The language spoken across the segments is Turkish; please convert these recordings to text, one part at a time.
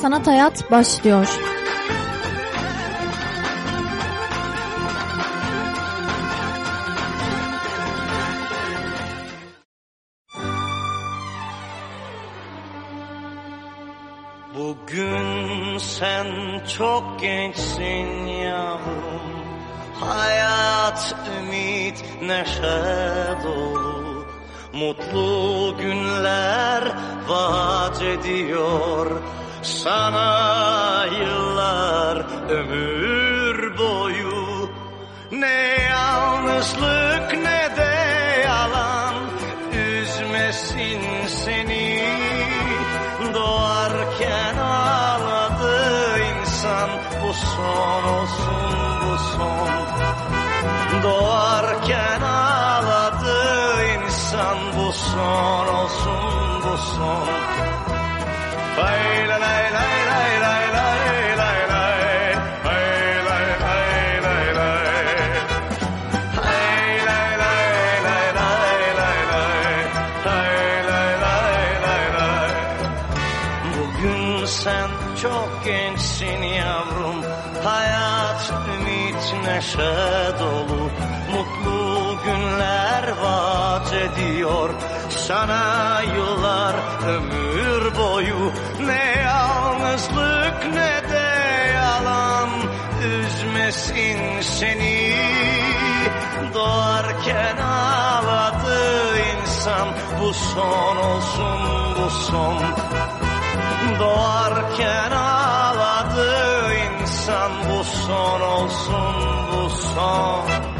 Sanat Hayat başlıyor. Bugün sen çok gençsin yavrum. Hayat, ümit, neşe dolu. Mutlu günler vaat ediyor Sana yıllar ömür boyu. Ne yalnızlık ne de yalan Üzmesin seni. Doğarken ağladı insan Bu son olsun bu son. Doğarken ağladı insan Bu son olsun bu son Sana yıllar ömür boyu. Ne yalnızlık ne de yalan. Üzmesin seni. Doğarken ağladı insan. Bu son olsun bu son. Doğarken ağladı insan. Bu son olsun bu son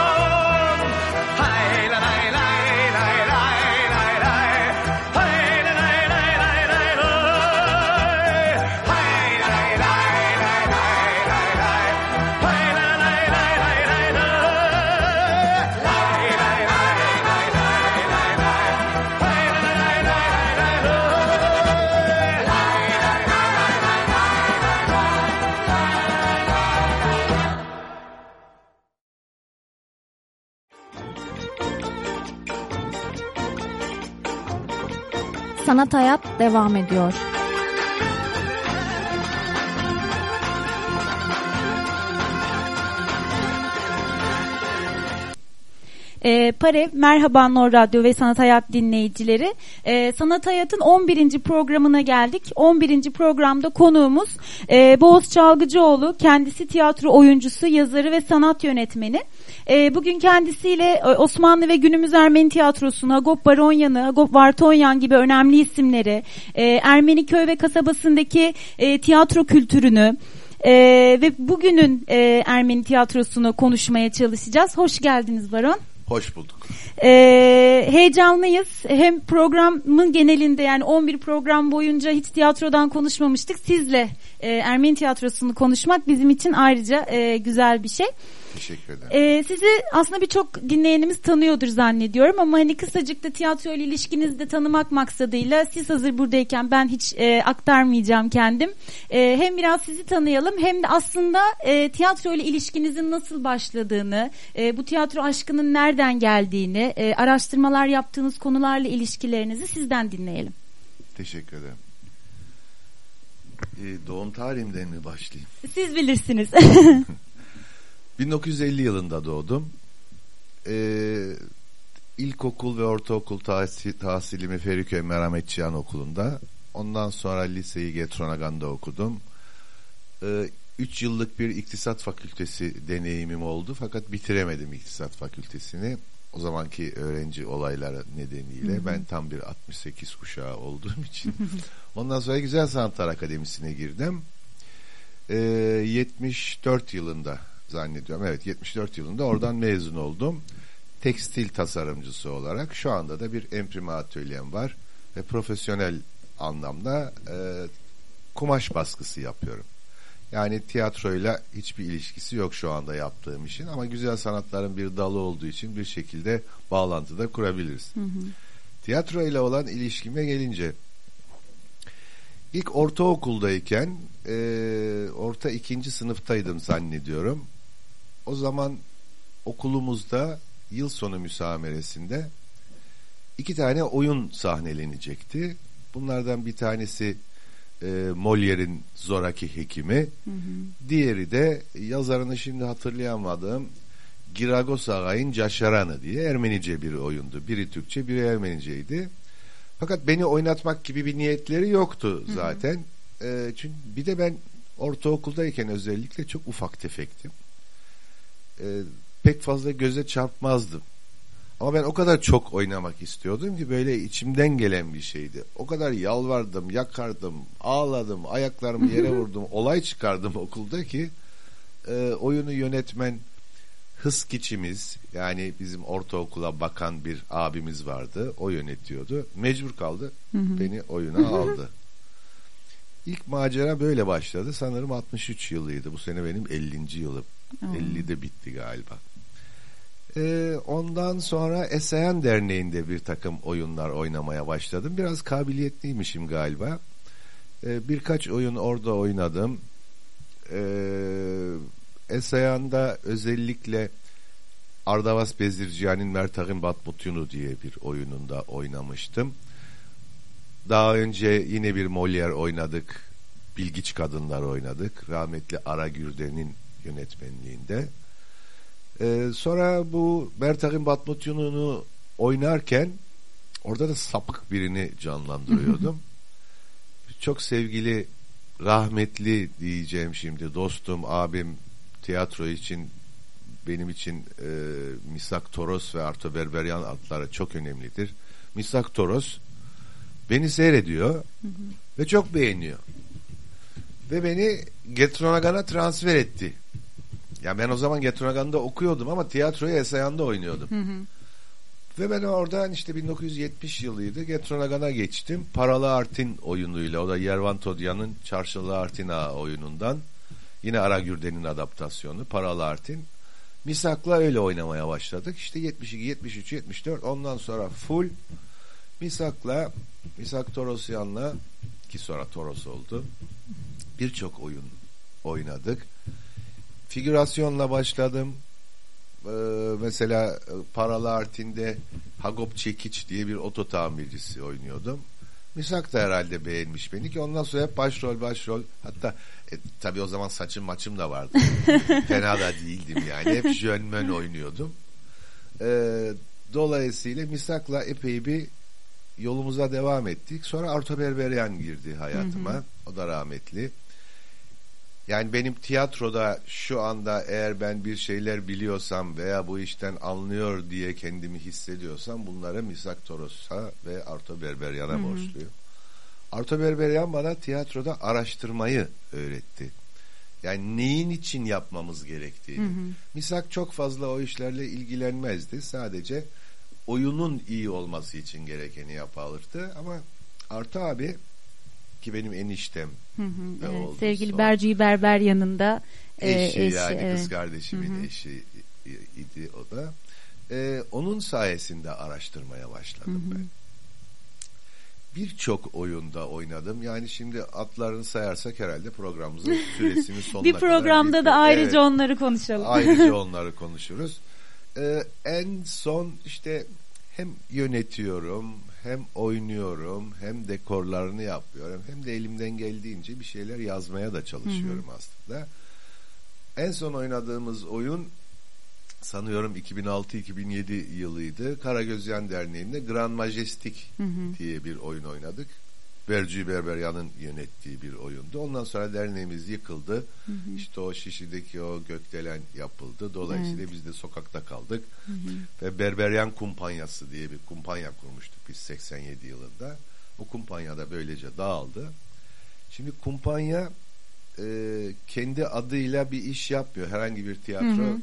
Sanat Hayat devam ediyor. E, Pare, merhaba Nor Radyo ve Sanat Hayat dinleyicileri. E, Sanat Hayat'ın 11. programına geldik. 11. programda konuğumuz e, Boğaz Çalgıcıoğlu. Kendisi tiyatro oyuncusu, yazarı ve sanat yönetmeni. E, bugün kendisiyle e, Osmanlı ve günümüz Ermeni tiyatrosunu, Agop Baronyan'ı, Agop Vartonyan gibi önemli isimleri, e, Ermeni köy ve kasabasındaki e, tiyatro kültürünü, ee, ve bugünün e, Ermeni tiyatrosunu konuşmaya çalışacağız. Hoş geldiniz Baron. Hoş bulduk. Ee, heyecanlıyız. Hem programın genelinde yani 11 program boyunca hiç tiyatrodan konuşmamıştık. Sizle e, Ermeni tiyatrosunu konuşmak bizim için ayrıca e, güzel bir şey. Teşekkür ederim. Ee, sizi aslında birçok dinleyenimiz tanıyordur zannediyorum ama hani kısacık da tiyatro ile ilişkinizi de tanımak maksadıyla siz hazır buradayken ben hiç e, aktarmayacağım kendim. E, hem biraz sizi tanıyalım hem de aslında e, tiyatro ile ilişkinizin nasıl başladığını, e, bu tiyatro aşkının nereden geldiğini, e, araştırmalar yaptığınız konularla ilişkilerinizi sizden dinleyelim. Teşekkür ederim. Ee, doğum tarihimden mi başlayayım? Siz bilirsiniz. 1950 yılında doğdum. Ee, ilkokul ve ortaokul tahsil, tahsilimi Feriköy Merhametçihan Okulu'nda. Ondan sonra liseyi Getronagan'da okudum. Ee, üç yıllık bir iktisat fakültesi deneyimim oldu. Fakat bitiremedim iktisat fakültesini. O zamanki öğrenci olayları nedeniyle. Hı hı. Ben tam bir 68 kuşağı olduğum için. Ondan sonra Güzel Sanatlar Akademisi'ne girdim. Ee, 74 yılında zannediyorum. Evet 74 yılında oradan mezun oldum. tekstil tasarımcısı olarak şu anda da bir emprime atölyem var ve profesyonel anlamda e, kumaş baskısı yapıyorum. Yani tiyatroyla hiçbir ilişkisi yok şu anda yaptığım işin ama güzel sanatların bir dalı olduğu için bir şekilde bağlantıda kurabiliriz. Tiyatro ile olan ilişkime gelince ilk ortaokuldayken e, orta ikinci sınıftaydım zannediyorum. O zaman okulumuzda yıl sonu müsameresinde iki tane oyun sahnelenecekti. Bunlardan bir tanesi e, Molière'in Zoraki Hekimi. Diğeri de yazarını şimdi hatırlayamadığım Giragos Ağay'ın Caşaranı diye Ermenice bir oyundu. Biri Türkçe, biri Ermeniceydi. Fakat beni oynatmak gibi bir niyetleri yoktu zaten. E, çünkü bir de ben ortaokuldayken özellikle çok ufak tefektim. E, pek fazla göze çarpmazdım. Ama ben o kadar çok oynamak istiyordum ki böyle içimden gelen bir şeydi. O kadar yalvardım, yakardım, ağladım, ayaklarımı yere vurdum, olay çıkardım okulda ki e, oyunu yönetmen Hıskiçimiz yani bizim ortaokula bakan bir abimiz vardı. O yönetiyordu. Mecbur kaldı. Beni oyuna aldı. İlk macera böyle başladı. Sanırım 63 yılıydı. Bu sene benim 50. yılım. 50'de bitti galiba. Ee, ondan sonra Esayan Derneği'nde bir takım oyunlar oynamaya başladım. Biraz kabiliyetliymişim galiba. Ee, birkaç oyun orada oynadım. Ee, Esayan'da özellikle Ardavas Bezirciyan'ın Mertagin Batmutyunu diye bir oyununda oynamıştım. Daha önce yine bir Molière oynadık. Bilgiç Kadınlar oynadık. Rahmetli Ara Gürden'in yönetmenliğinde. Ee, sonra bu Mertagin Batmutyunu'nu oynarken orada da sapık birini canlandırıyordum. Çok sevgili rahmetli diyeceğim şimdi dostum, abim tiyatro için benim için e, Misak Toros ve Arto Berberyan adları çok önemlidir. Misak Toros beni seyrediyor ve çok beğeniyor. Ve beni Getronagan'a transfer etti. Ya ben o zaman Getronagan'da okuyordum ama tiyatroyu Esayan'da oynuyordum. Ve ben oradan işte 1970 yılıydı. Getronagan'a geçtim. Paralı Artin oyunuyla. O da Yervan Todyan'ın Çarşılı Artin Ağa oyunundan. Yine Ara Gürden'in adaptasyonu. Paralı Artin. Misak'la öyle oynamaya başladık. İşte 72, 73, 74 ondan sonra full Misak'la Misak Torosyan'la ki sonra Toros oldu. Birçok oyun oynadık. Figürasyonla başladım. Ee, mesela Paralı Artin'de Hagop Çekiç diye bir oto tamircisi oynuyordum. Misak da herhalde beğenmiş beni ki ondan sonra hep başrol başrol hatta e, tabii o zaman saçım maçım da vardı. Fena da değildim yani. Hep jönmön oynuyordum. Ee, dolayısıyla Misak'la epey bir yolumuza devam ettik. Sonra Arto Berberyan girdi hayatıma. O da rahmetli. Yani benim tiyatroda şu anda eğer ben bir şeyler biliyorsam veya bu işten anlıyor diye kendimi hissediyorsam bunları Misak Toros'a ve Arto Berberyan'a borçluyum. Arto Berberyan bana tiyatroda araştırmayı öğretti. Yani neyin için yapmamız gerektiğini. Misak çok fazla o işlerle ilgilenmezdi. Sadece oyunun iyi olması için gerekeni yapardı. Ama Arto abi ki benim eniştem Hı hı, evet. Sevgili son? Berci Berber yanında e, eşi eşi, yani evet. kız kardeşimin eşi idi o da. Ee, onun sayesinde araştırmaya başladım ben. Birçok oyunda oynadım. Yani şimdi atlarını sayarsak herhalde programımızın süresinin sonuna Bir kadar programda bitti. da ayrıca Evet, onları konuşalım. ayrıca onları konuşuruz. Ee, en son işte hem yönetiyorum hem oynuyorum hem dekorlarını yapıyorum hem de elimden geldiğince bir şeyler yazmaya da çalışıyorum aslında. En son oynadığımız oyun sanıyorum 2006-2007 yılıydı. Karagözyan Derneği'nde Grand Majestic diye bir oyun oynadık. Berci Berberyan'ın yönettiği bir oyundu. Ondan sonra derneğimiz yıkıldı. İşte o Şişli'deki o gökdelen yapıldı. Dolayısıyla biz de sokakta kaldık. Ve Berberyan Kumpanyası diye bir kumpanya kurmuştuk biz 87 yılında. O kumpanya da böylece dağıldı. Şimdi kumpanya e, kendi adıyla bir iş yapmıyor. Herhangi bir tiyatro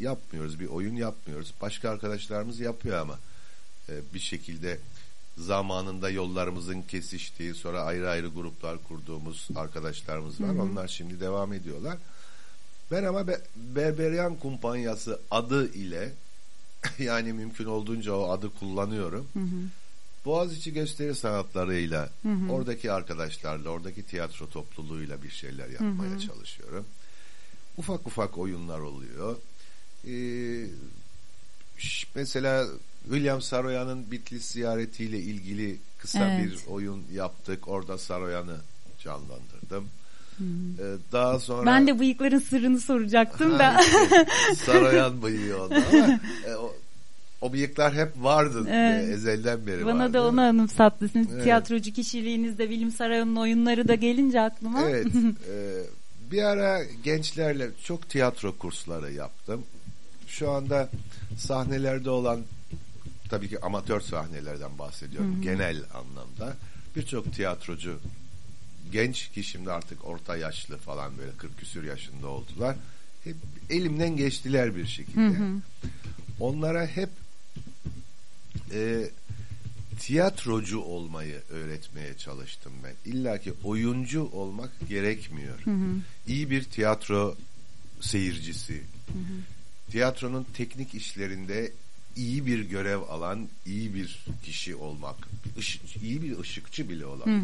yapmıyoruz. Bir oyun yapmıyoruz. Başka arkadaşlarımız yapıyor ama e, bir şekilde zamanında yollarımızın kesiştiği sonra ayrı ayrı gruplar kurduğumuz arkadaşlarımız var. Onlar şimdi devam ediyorlar. Ben ama Be- Berberian Kumpanyası adı ile yani mümkün olduğunca o adı kullanıyorum. Boğaziçi gösteri sanatlarıyla oradaki arkadaşlarla oradaki tiyatro topluluğuyla bir şeyler yapmaya çalışıyorum. Ufak ufak oyunlar oluyor. Ee, mesela William Saroyan'ın Bitlis ziyaretiyle ilgili kısa Evet. bir oyun yaptık. Orada Saroyan'ı canlandırdım. Ee, daha sonra Ben de bıyıkların sırrını soracaktım da. Saroyan bıyığı oldu ama e, o, o bıyıklar hep vardı Evet. e, ezelden beri Bana vardı. da onu anımsattı. Sizin Evet. tiyatrocu kişiliğinizde Bilim Sarayı'nın oyunları da gelince aklıma. Evet. e, bir ara gençlerle çok tiyatro kursları yaptım. Şu anda sahnelerde olan tabii ki amatör sahnelerden bahsediyorum genel anlamda. Birçok tiyatrocu genç ki şimdi artık orta yaşlı falan böyle 40 küsür yaşında oldular. Hep elimden geçtiler bir şekilde. Onlara hep e, tiyatrocu olmayı öğretmeye çalıştım ben. İlla ki oyuncu olmak gerekmiyor. İyi bir tiyatro seyircisi, tiyatronun teknik işlerinde iyi bir görev alan iyi bir kişi olmak, ışık, iyi bir ışıkçı bile olabilir.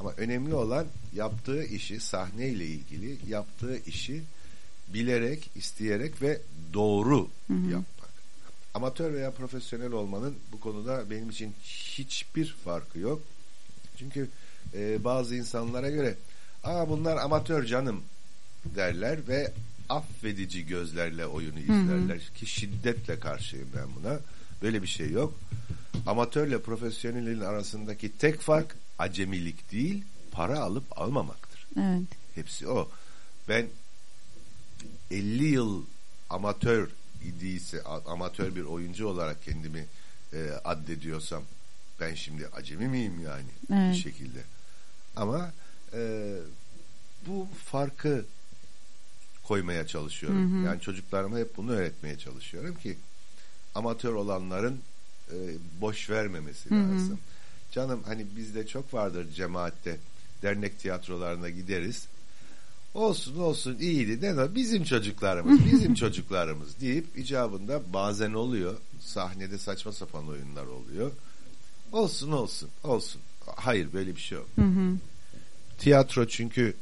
Ama önemli olan yaptığı işi sahneyle ilgili yaptığı işi bilerek, isteyerek ve doğru yapmak. Amatör veya profesyonel olmanın bu konuda benim için hiçbir farkı yok. Çünkü e, bazı insanlara göre aa bunlar amatör canım derler ve affedici gözlerle oyunu izlerler ki şiddetle karşıyım ben buna. Böyle bir şey yok. Amatörle profesyonelin arasındaki tek fark acemilik değil, para alıp almamaktır. Evet. Hepsi o. Ben 50 yıl amatör idiyse amatör bir oyuncu olarak kendimi e, addediyorsam ben şimdi acemi miyim yani Evet. bir şekilde. Ama e, bu farkı koymaya çalışıyorum. Yani çocuklarıma hep bunu öğretmeye çalışıyorum ki amatör olanların e, boş vermemesi lazım. Canım hani bizde çok vardır cemaatte dernek tiyatrolarına gideriz. Olsun olsun iyiydi. Ne o? Bizim çocuklarımız, bizim çocuklarımız deyip icabında bazen oluyor. Sahnede saçma sapan oyunlar oluyor. Olsun olsun olsun. Hayır böyle bir şey yok. Tiyatro çünkü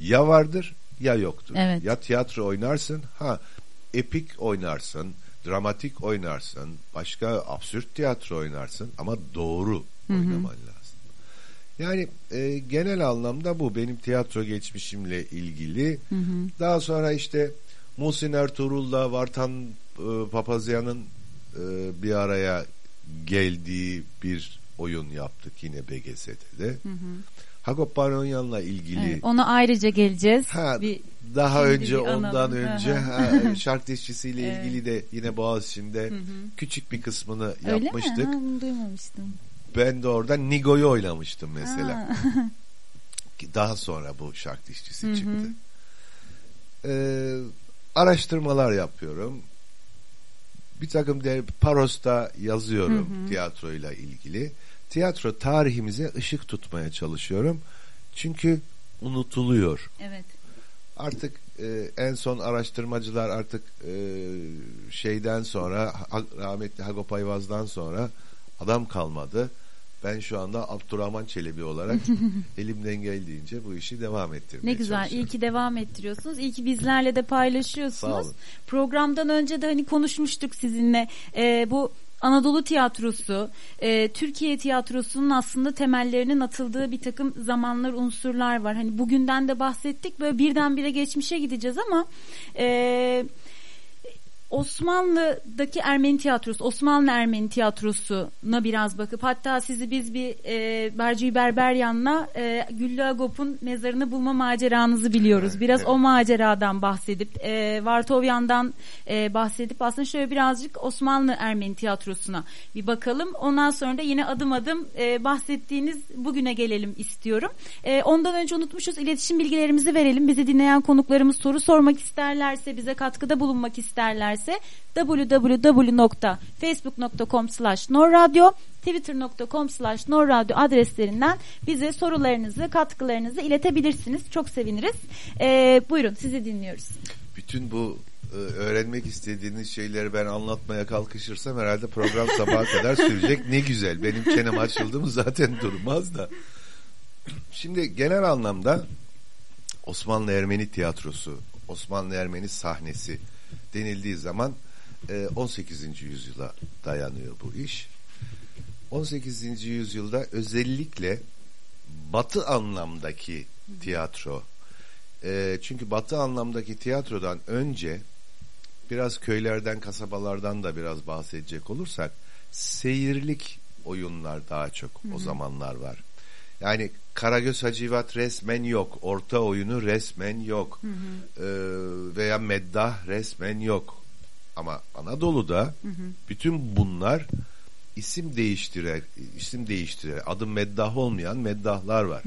ya vardır ya yoktur. Evet. Ya tiyatro oynarsın ha epik oynarsın, dramatik oynarsın, başka absürt tiyatro oynarsın ama doğru oynaman lazım. Yani e, genel anlamda bu benim tiyatro geçmişimle ilgili. Daha sonra işte Muhsin Ertuğrul'la Vartan e, Papazyan'ın e, bir araya geldiği bir oyun yaptık yine BGS'de. Hagop Baronyan'la ilgili Evet, ona ayrıca geleceğiz. Ha, Bir daha önce ondan analım. önce Hı ha, şark dişçisiyle Evet. ilgili de yine Boğaziçi'nde küçük bir kısmını Öyle yapmıştık. mi? Ha, bunu duymamıştım. Ben de orada Nigo'yu oynamıştım mesela. Ha. Daha sonra bu şark dişçisi çıktı. Ee, araştırmalar yapıyorum. Bir takım de Paros'ta yazıyorum tiyatroyla ilgili. Tiyatro tarihimize ışık tutmaya çalışıyorum. Çünkü unutuluyor. Evet. Artık e, en son araştırmacılar artık e, şeyden sonra rahmetli Hagop Ayvaz'dan sonra adam kalmadı. Ben şu anda Abdurrahman Çelebi olarak elimden geldiğince bu işi devam ettirmeye Ne güzel. İyi ki devam ettiriyorsunuz. İyi ki bizlerle de Sağ paylaşıyorsunuz. olun. Programdan önce de hani konuşmuştuk sizinle. Ee, bu Anadolu tiyatrosu, e, Türkiye tiyatrosunun aslında temellerinin atıldığı bir takım zamanlar, unsurlar var. Hani bugünden de bahsettik. Böyle birdenbire geçmişe gideceğiz ama e, Osmanlı'daki Ermeni tiyatrosu, Osmanlı Ermeni tiyatrosuna biraz bakıp hatta sizi biz bir e, Berci Berberyan'la e, Güllü Agop'un mezarını bulma maceranızı biliyoruz. Biraz evet. o maceradan bahsedip e, Vartovyan'dan e, bahsedip aslında şöyle birazcık Osmanlı Ermeni tiyatrosuna bir bakalım. Ondan sonra da yine adım adım e, bahsettiğiniz bugüne gelelim istiyorum. E, ondan önce unutmuşuz iletişim bilgilerimizi verelim. Bizi dinleyen konuklarımız soru sormak isterlerse, bize katkıda bulunmak isterlerse www.facebook.com slash norradyo twitter.com slash norradyo adreslerinden bize sorularınızı, katkılarınızı iletebilirsiniz. Çok seviniriz. E, buyurun sizi dinliyoruz. Bütün bu e, öğrenmek istediğiniz şeyleri ben anlatmaya kalkışırsam herhalde program sabaha kadar sürecek. Ne güzel. Benim çenem açıldı mı zaten durmaz da. Şimdi genel anlamda Osmanlı Ermeni tiyatrosu, Osmanlı Ermeni sahnesi denildiği zaman e, 18. yüzyıla dayanıyor bu iş. 18. yüzyılda özellikle batı anlamdaki tiyatro e, çünkü batı anlamdaki tiyatrodan önce biraz köylerden kasabalardan da biraz bahsedecek olursak seyirlik oyunlar daha çok o zamanlar var. Yani Karagöz Hacivat resmen yok. Orta oyunu resmen yok. Ee, veya Meddah resmen yok. Ama Anadolu'da bütün bunlar isim değiştirer, isim değiştirer. Adı Meddah olmayan Meddahlar var.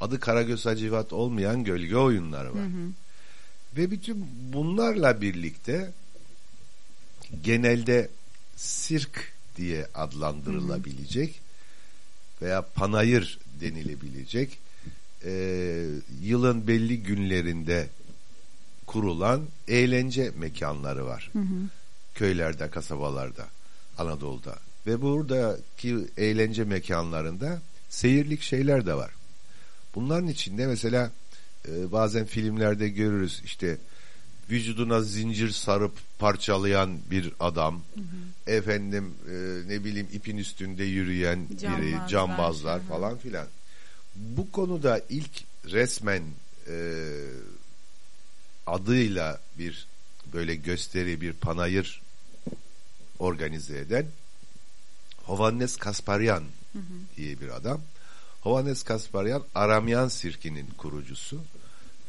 Adı Karagöz Hacivat olmayan gölge oyunları var. Ve bütün bunlarla birlikte genelde sirk diye adlandırılabilecek veya panayır denilebilecek e, yılın belli günlerinde kurulan eğlence mekanları var. Köylerde, kasabalarda, Anadolu'da. Ve buradaki eğlence mekanlarında seyirlik şeyler de var. Bunların içinde mesela e, bazen filmlerde görürüz işte vücuduna zincir sarıp parçalayan bir adam efendim e, ne bileyim ipin üstünde yürüyen biri Cambazlar. cambazlar Hı hı. falan filan bu konuda ilk resmen e, adıyla bir böyle gösteri bir panayır organize eden Hovannes Kasparyan diye bir adam. Hovannes Kasparyan Aramyan sirkinin kurucusu.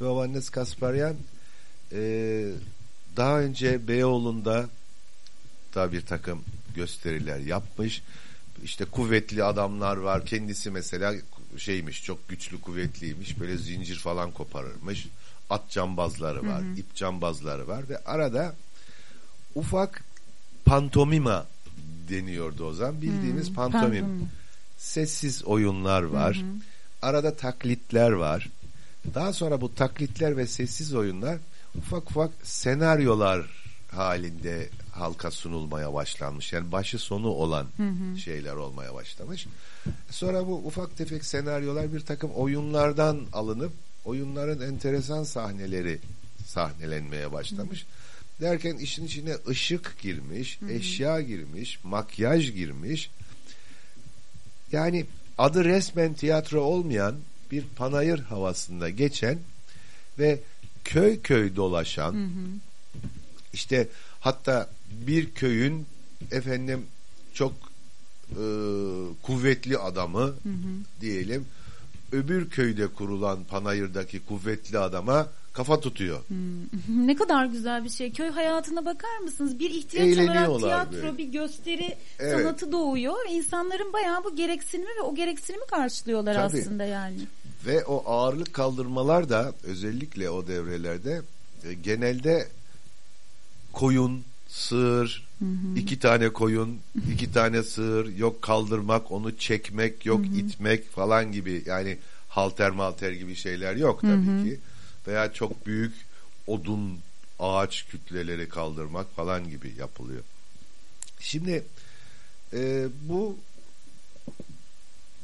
Ve Hovannes Kasparyan e, daha önce Beyoğlu'nda da bir takım gösteriler yapmış. İşte kuvvetli adamlar var. Kendisi mesela şeymiş çok güçlü kuvvetliymiş. Böyle zincir falan koparırmış. At cambazları var. ip cambazları var ve arada ufak pantomima deniyordu o zaman. Bildiğimiz pantomim. pantomim. Sessiz oyunlar var. Arada taklitler var. Daha sonra bu taklitler ve sessiz oyunlar ufak ufak senaryolar halinde halka sunulmaya başlanmış. Yani başı sonu olan şeyler olmaya başlamış. Sonra bu ufak tefek senaryolar bir takım oyunlardan alınıp oyunların enteresan sahneleri sahnelenmeye başlamış. Derken işin içine ışık girmiş, eşya girmiş, makyaj girmiş. Yani adı resmen tiyatro olmayan bir panayır havasında geçen ve köy köy dolaşan işte hatta bir köyün efendim çok e, kuvvetli adamı diyelim öbür köyde kurulan panayırdaki kuvvetli adama kafa tutuyor. Ne kadar güzel bir şey. Köy hayatına bakar mısınız? Bir ihtiyaç olarak tiyatro, böyle. bir gösteri Evet. sanatı doğuyor insanların bayağı bu gereksinimi ve o gereksinimi karşılıyorlar Tabii. aslında yani. Ve o ağırlık kaldırmalar da özellikle o devrelerde e, genelde koyun, sığır, iki tane koyun, iki tane sığır, yok kaldırmak, onu çekmek, yok itmek falan gibi yani halter malter gibi şeyler yok tabii ki. Veya çok büyük odun, ağaç kütleleri kaldırmak falan gibi yapılıyor. Şimdi e, bu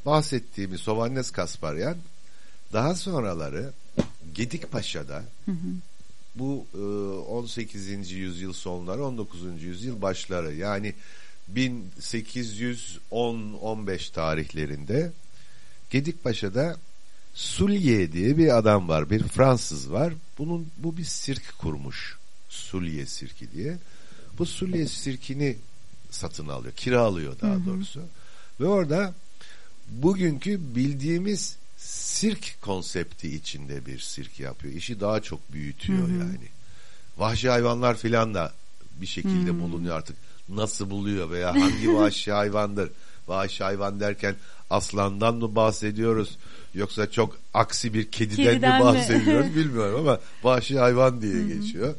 bahsettiğimiz Sovannes Kasparyan daha sonraları Gedikpaşa'da bu e, 18. yüzyıl sonları 19. yüzyıl başları yani 1810-15 tarihlerinde Gedikpaşa'da Sulye diye bir adam var bir Fransız var bunun bu bir sirk kurmuş Sulye sirki diye bu Sulye sirkini satın alıyor. Kiralıyor daha doğrusu. Ve orada bugünkü bildiğimiz sirk konsepti içinde bir sirk yapıyor. İşi daha çok büyütüyor yani. Vahşi hayvanlar filan da bir şekilde bulunuyor artık. Nasıl buluyor veya hangi vahşi hayvandır? Vahşi hayvan derken aslandan mı bahsediyoruz? Yoksa çok aksi bir kediden, Kediden mi mi? bahsediyoruz bilmiyorum ama vahşi hayvan diye geçiyor.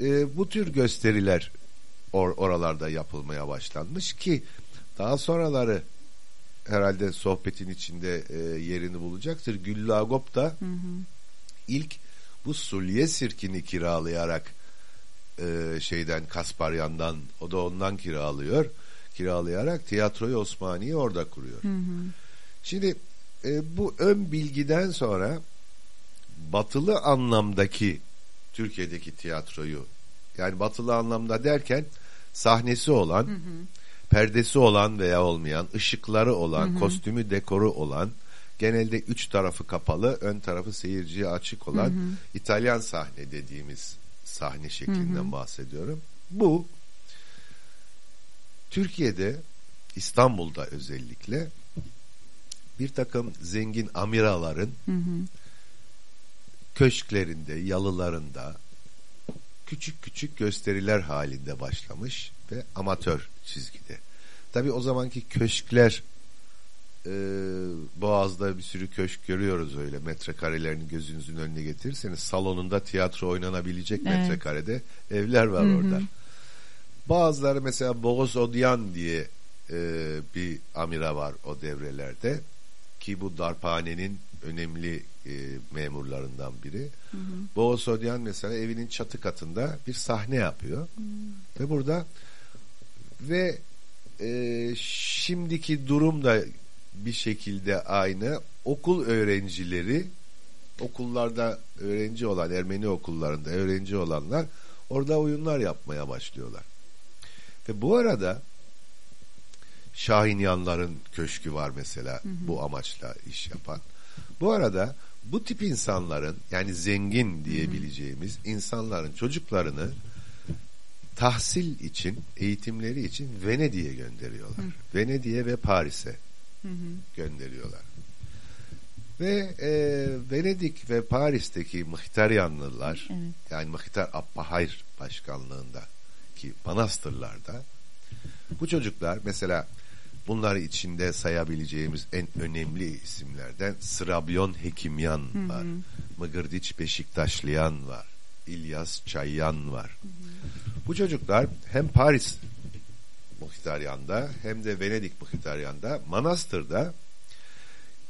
Ee, bu tür gösteriler or- oralarda yapılmaya başlanmış ki daha sonraları herhalde sohbetin içinde e, yerini bulacaktır. Güllü Agop da ilk bu Sulye sirkini kiralayarak e, şeyden Kasparyan'dan o da ondan kiralıyor. Kiralayarak tiyatroyu Osmaniye orada kuruyor. Şimdi e, bu ön bilgiden sonra batılı anlamdaki Türkiye'deki tiyatroyu yani batılı anlamda derken sahnesi olan, perdesi olan veya olmayan, ışıkları olan, kostümü dekoru olan, genelde üç tarafı kapalı, ön tarafı seyirciye açık olan İtalyan sahne dediğimiz sahne şeklinden bahsediyorum. Bu Türkiye'de İstanbul'da özellikle bir takım zengin amiraların köşklerinde, yalılarında küçük küçük gösteriler halinde başlamış ve amatör çizgide. Tabi o zamanki köşkler e, Boğaz'da bir sürü köşk görüyoruz öyle metrekarelerini gözünüzün önüne getirirseniz salonunda tiyatro oynanabilecek Evet. metrekarede evler var orada. Bazıları mesela Boğaz Odyan diye e, bir amira var o devrelerde ki bu darphanenin önemli e, memurlarından biri. Boğaz Odyan mesela evinin çatı katında bir sahne yapıyor ve burada ve e, şimdiki durum da bir şekilde aynı okul öğrencileri okullarda öğrenci olan Ermeni okullarında öğrenci olanlar orada oyunlar yapmaya başlıyorlar. Ve bu arada Şahinyanların köşkü var mesela bu amaçla iş yapan. Bu arada bu tip insanların yani zengin diyebileceğimiz insanların çocuklarını tahsil için, eğitimleri için Venedik'e gönderiyorlar. Venedik'e ve Paris'e gönderiyorlar. Ve e, Venedik ve Paris'teki Mıhtaryanlılar Evet. yani Mıhtar Abbahayr başkanlığında ki manastırlarda bu çocuklar mesela bunlar içinde sayabileceğimiz en önemli isimlerden Sırabyon Hekimyan var. Mıgırdiç Beşiktaşlıyan var. İlyas Çayyan var. Bu çocuklar hem Paris Muhtaryan'da hem de Venedik Muhtaryan'da manastırda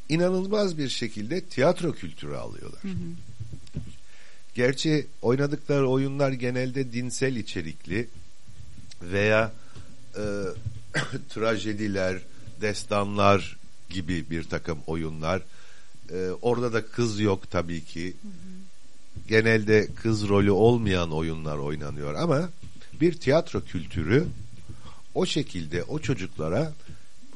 inanılmaz bir şekilde tiyatro kültürü alıyorlar. Gerçi oynadıkları oyunlar genelde dinsel içerikli veya e, trajediler, destanlar gibi bir takım oyunlar. E, orada da kız yok tabii ki. Genelde kız rolü olmayan oyunlar oynanıyor ama bir tiyatro kültürü o şekilde o çocuklara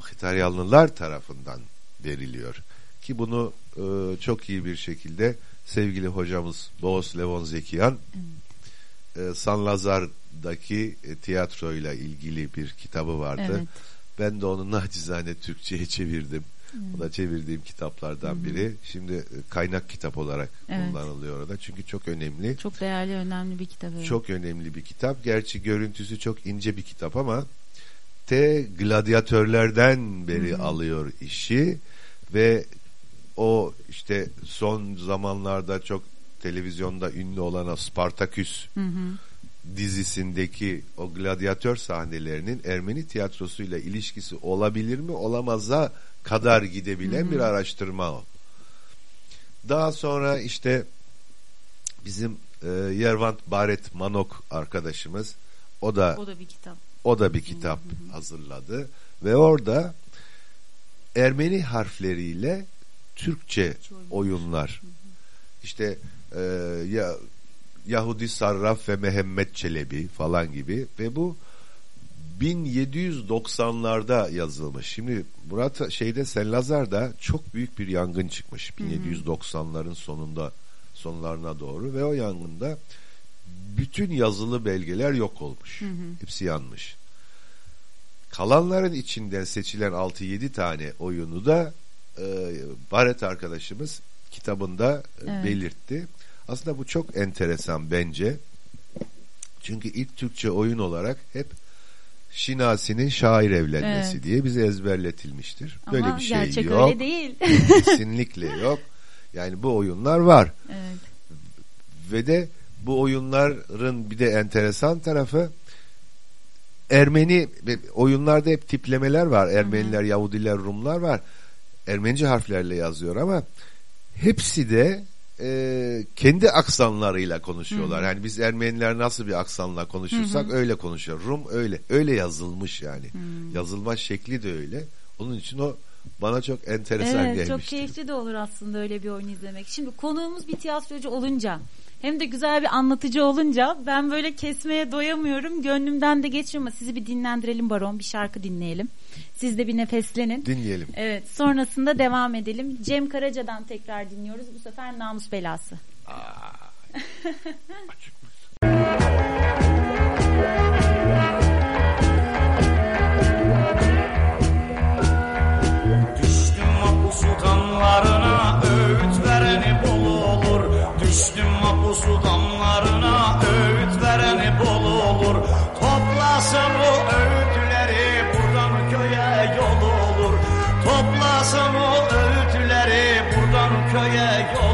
Hristiyanlılar tarafından veriliyor. Ki bunu e, çok iyi bir şekilde sevgili hocamız Boğaz Levon Zekiyan e, San Lazar'daki e, tiyatroyla ilgili bir kitabı vardı. Evet. Ben de onu nacizane Türkçe'ye çevirdim. Bu da çevirdiğim kitaplardan biri. Şimdi e, kaynak kitap olarak Evet. kullanılıyor orada. Çünkü çok önemli. Çok değerli, önemli bir kitap. evet. Çok önemli bir kitap. Gerçi görüntüsü çok ince bir kitap ama T gladyatörlerden beri alıyor işi ve o işte son zamanlarda çok televizyonda ünlü olan Spartaküs dizisindeki o gladyatör sahnelerinin Ermeni tiyatrosuyla ilişkisi olabilir mi olamaza kadar gidebilen bir araştırma o. Daha sonra işte bizim e, Yervant Baret Manok arkadaşımız o da O da bir kitap. o da bir kitap hazırladı ve orada Ermeni harfleriyle Türkçe oyunlar. İşte e, ya Yahudi Sarraf ve Mehmet Çelebi falan gibi ve bu 1790'larda yazılmış. Şimdi Murat şeyde Senlazar'da çok büyük bir yangın çıkmış 1790'ların sonunda sonlarına doğru ve o yangında bütün yazılı belgeler yok olmuş. Hepsi yanmış. Kalanların içinden seçilen 6-7 tane oyunu da e, Barret arkadaşımız kitabında e, Evet. belirtti. Aslında bu çok enteresan bence. Çünkü ilk Türkçe oyun olarak hep Şinasi'nin şair evlenmesi Evet. diye bize ezberletilmiştir. Böyle Ama bir şey gerçek yok. öyle değil. Kesinlikle yok. Yani bu oyunlar var. evet. Ve de bu oyunların bir de enteresan tarafı Ermeni oyunlarda hep tiplemeler var. Ermeniler, Yahudiler, Rumlar var. Ermenice harflerle yazıyor ama hepsi de e, kendi aksanlarıyla konuşuyorlar. Yani biz Ermeniler nasıl bir aksanla konuşursak öyle konuşuyor. Rum öyle. Öyle yazılmış yani. Yazılma şekli de öyle. Onun için o bana çok enteresan Evet gelmişti. çok keyifli de olur aslında öyle bir oyun izlemek. Şimdi konuğumuz bir tiyatrocu olunca hem de güzel bir anlatıcı olunca ben böyle kesmeye doyamıyorum. Gönlümden de geçiyor ama sizi bir dinlendirelim Baron bir şarkı dinleyelim. Siz de bir nefeslenin. Dinleyelim. Evet sonrasında devam edelim. Cem Karaca'dan tekrar dinliyoruz. Bu sefer namus belası. Düştüm mahpus damlarına öğüt vereni bol olur Düştüm mahpus damlarına öğüt vereni bol olur. Toplasın o öğütleri buradan köye yol olur. Toplasın o öğütleri buradan köye yol olur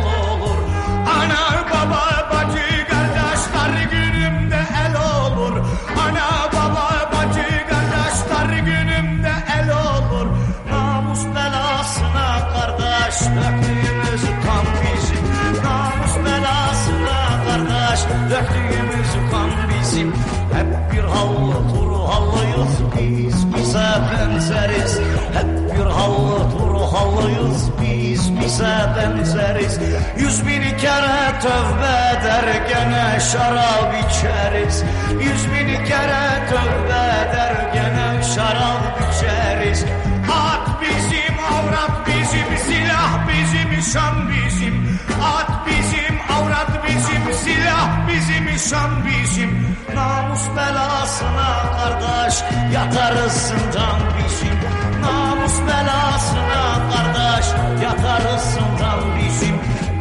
biz bize benzeriz. Yüz bin kere tövbe eder gene şarap içeriz. Yüz bin kere tövbe eder gene şarap içeriz. At bizim, avrat bizim, silah bizim, şan bizim. At bizim, avrat bizim, silah bizim, şan bizim. Namus belasına kardeş yatarız zindan bizim Namus belasına kardeş yatarız zindan bizim.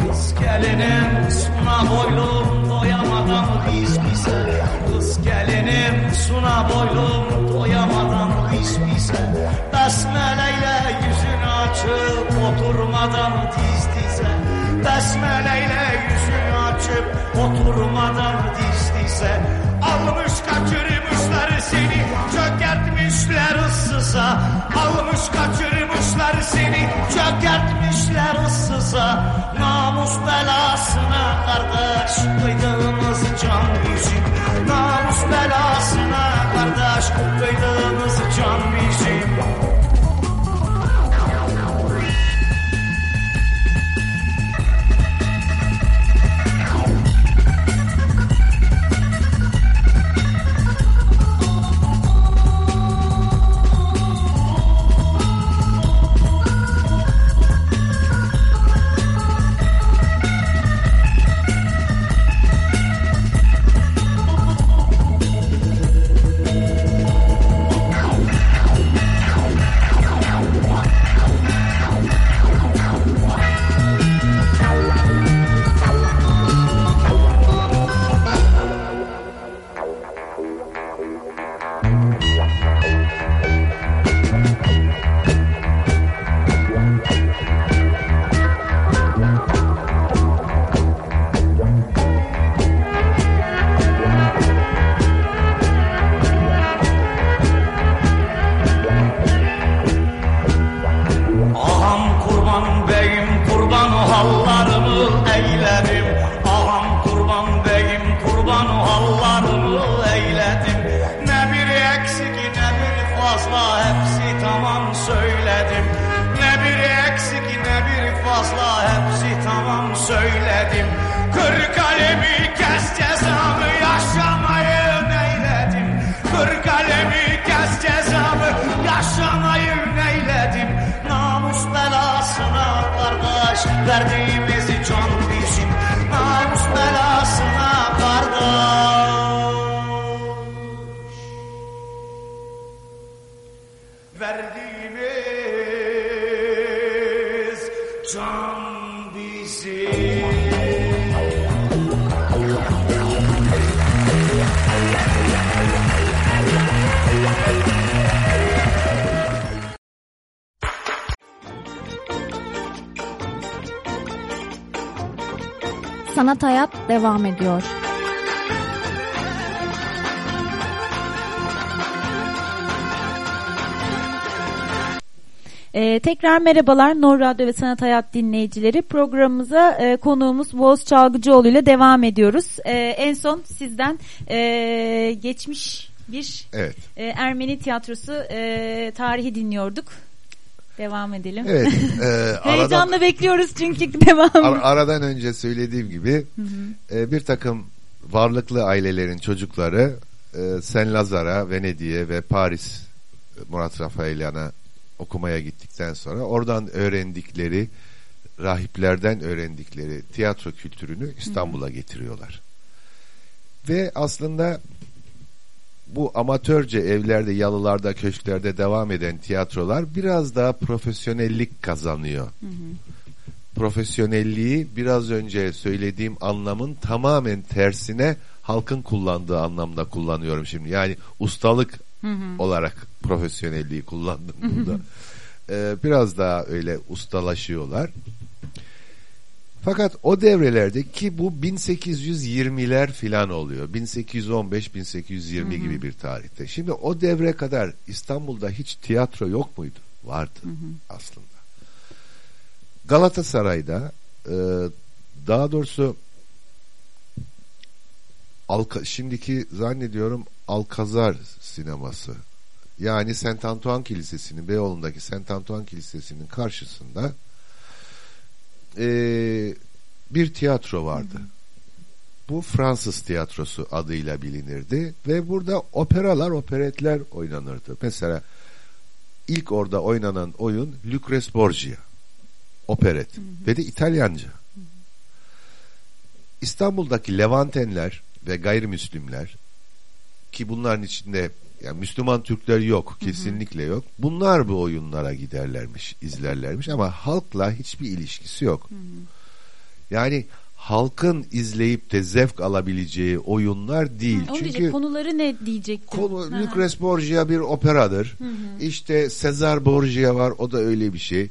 Kız gelinim suna boylum doyamadan biz bize. Kız gelinim suna boylum doyamadan biz bize. Besmeleyle yüzünü açıp oturmadan diz dize. Besmeleyle yüzünü açıp oturmadan diz dize. Almış kaçırmışlar seni ıssıza Almış kaçırmışlar seni çökertmişler ıssıza. Namus belasına kardeş kıydığımız can bizim Namus belasına kardeş kıydığımız Sanat Hayat devam ediyor. Ee, tekrar merhabalar Nor Radyo ve Sanat Hayat dinleyicileri. Programımıza e, konuğumuz Boğaz Çalgıcıoğlu ile devam ediyoruz. E, en son sizden e, geçmiş bir Evet. e, Ermeni tiyatrosu e, tarihi dinliyorduk. Devam edelim. Evet. e, aradan, Heyecanla bekliyoruz çünkü devam. ar- aradan önce söylediğim gibi e, bir takım varlıklı ailelerin çocukları e, Saint Lazara, Venedik'e ve Paris e, Murat Rafaelian'a okumaya gittikten sonra oradan öğrendikleri rahiplerden öğrendikleri tiyatro kültürünü İstanbul'a getiriyorlar. Ve aslında bu amatörce evlerde, yalılarda, köşklerde devam eden tiyatrolar biraz daha profesyonellik kazanıyor. Profesyonelliği biraz önce söylediğim anlamın tamamen tersine halkın kullandığı anlamda kullanıyorum şimdi. Yani ustalık olarak profesyonelliği kullandım burada. Ee, biraz daha öyle ustalaşıyorlar. Fakat o devrelerde ki bu 1820'ler filan oluyor. 1815-1820 gibi bir tarihte. Şimdi o devre kadar İstanbul'da hiç tiyatro yok muydu? Vardı aslında. Galatasaray'da e, daha doğrusu Alka, şimdiki zannediyorum Alkazar sineması yani Saint Antoine Kilisesi'nin Beyoğlu'ndaki Saint Antoine Kilisesi'nin karşısında e, bir tiyatro vardı. Bu Fransız tiyatrosu adıyla bilinirdi ve burada operalar, operetler oynanırdı. Mesela ilk orada oynanan oyun Lucrece Borgia operet ve de İtalyanca. İstanbul'daki Levantenler ve gayrimüslimler ki bunların içinde yani Müslüman Türkler yok kesinlikle yok. Bunlar bu oyunlara giderlermiş, izlerlermiş ama halkla hiçbir ilişkisi yok. Yani halkın izleyip de zevk alabileceği oyunlar değil. Onun Çünkü diyecek, konuları ne diyecektim? Konu, Hı hı. Lucrece Borgia bir operadır. İşte Cesar Borgia var o da öyle bir şey. Ee,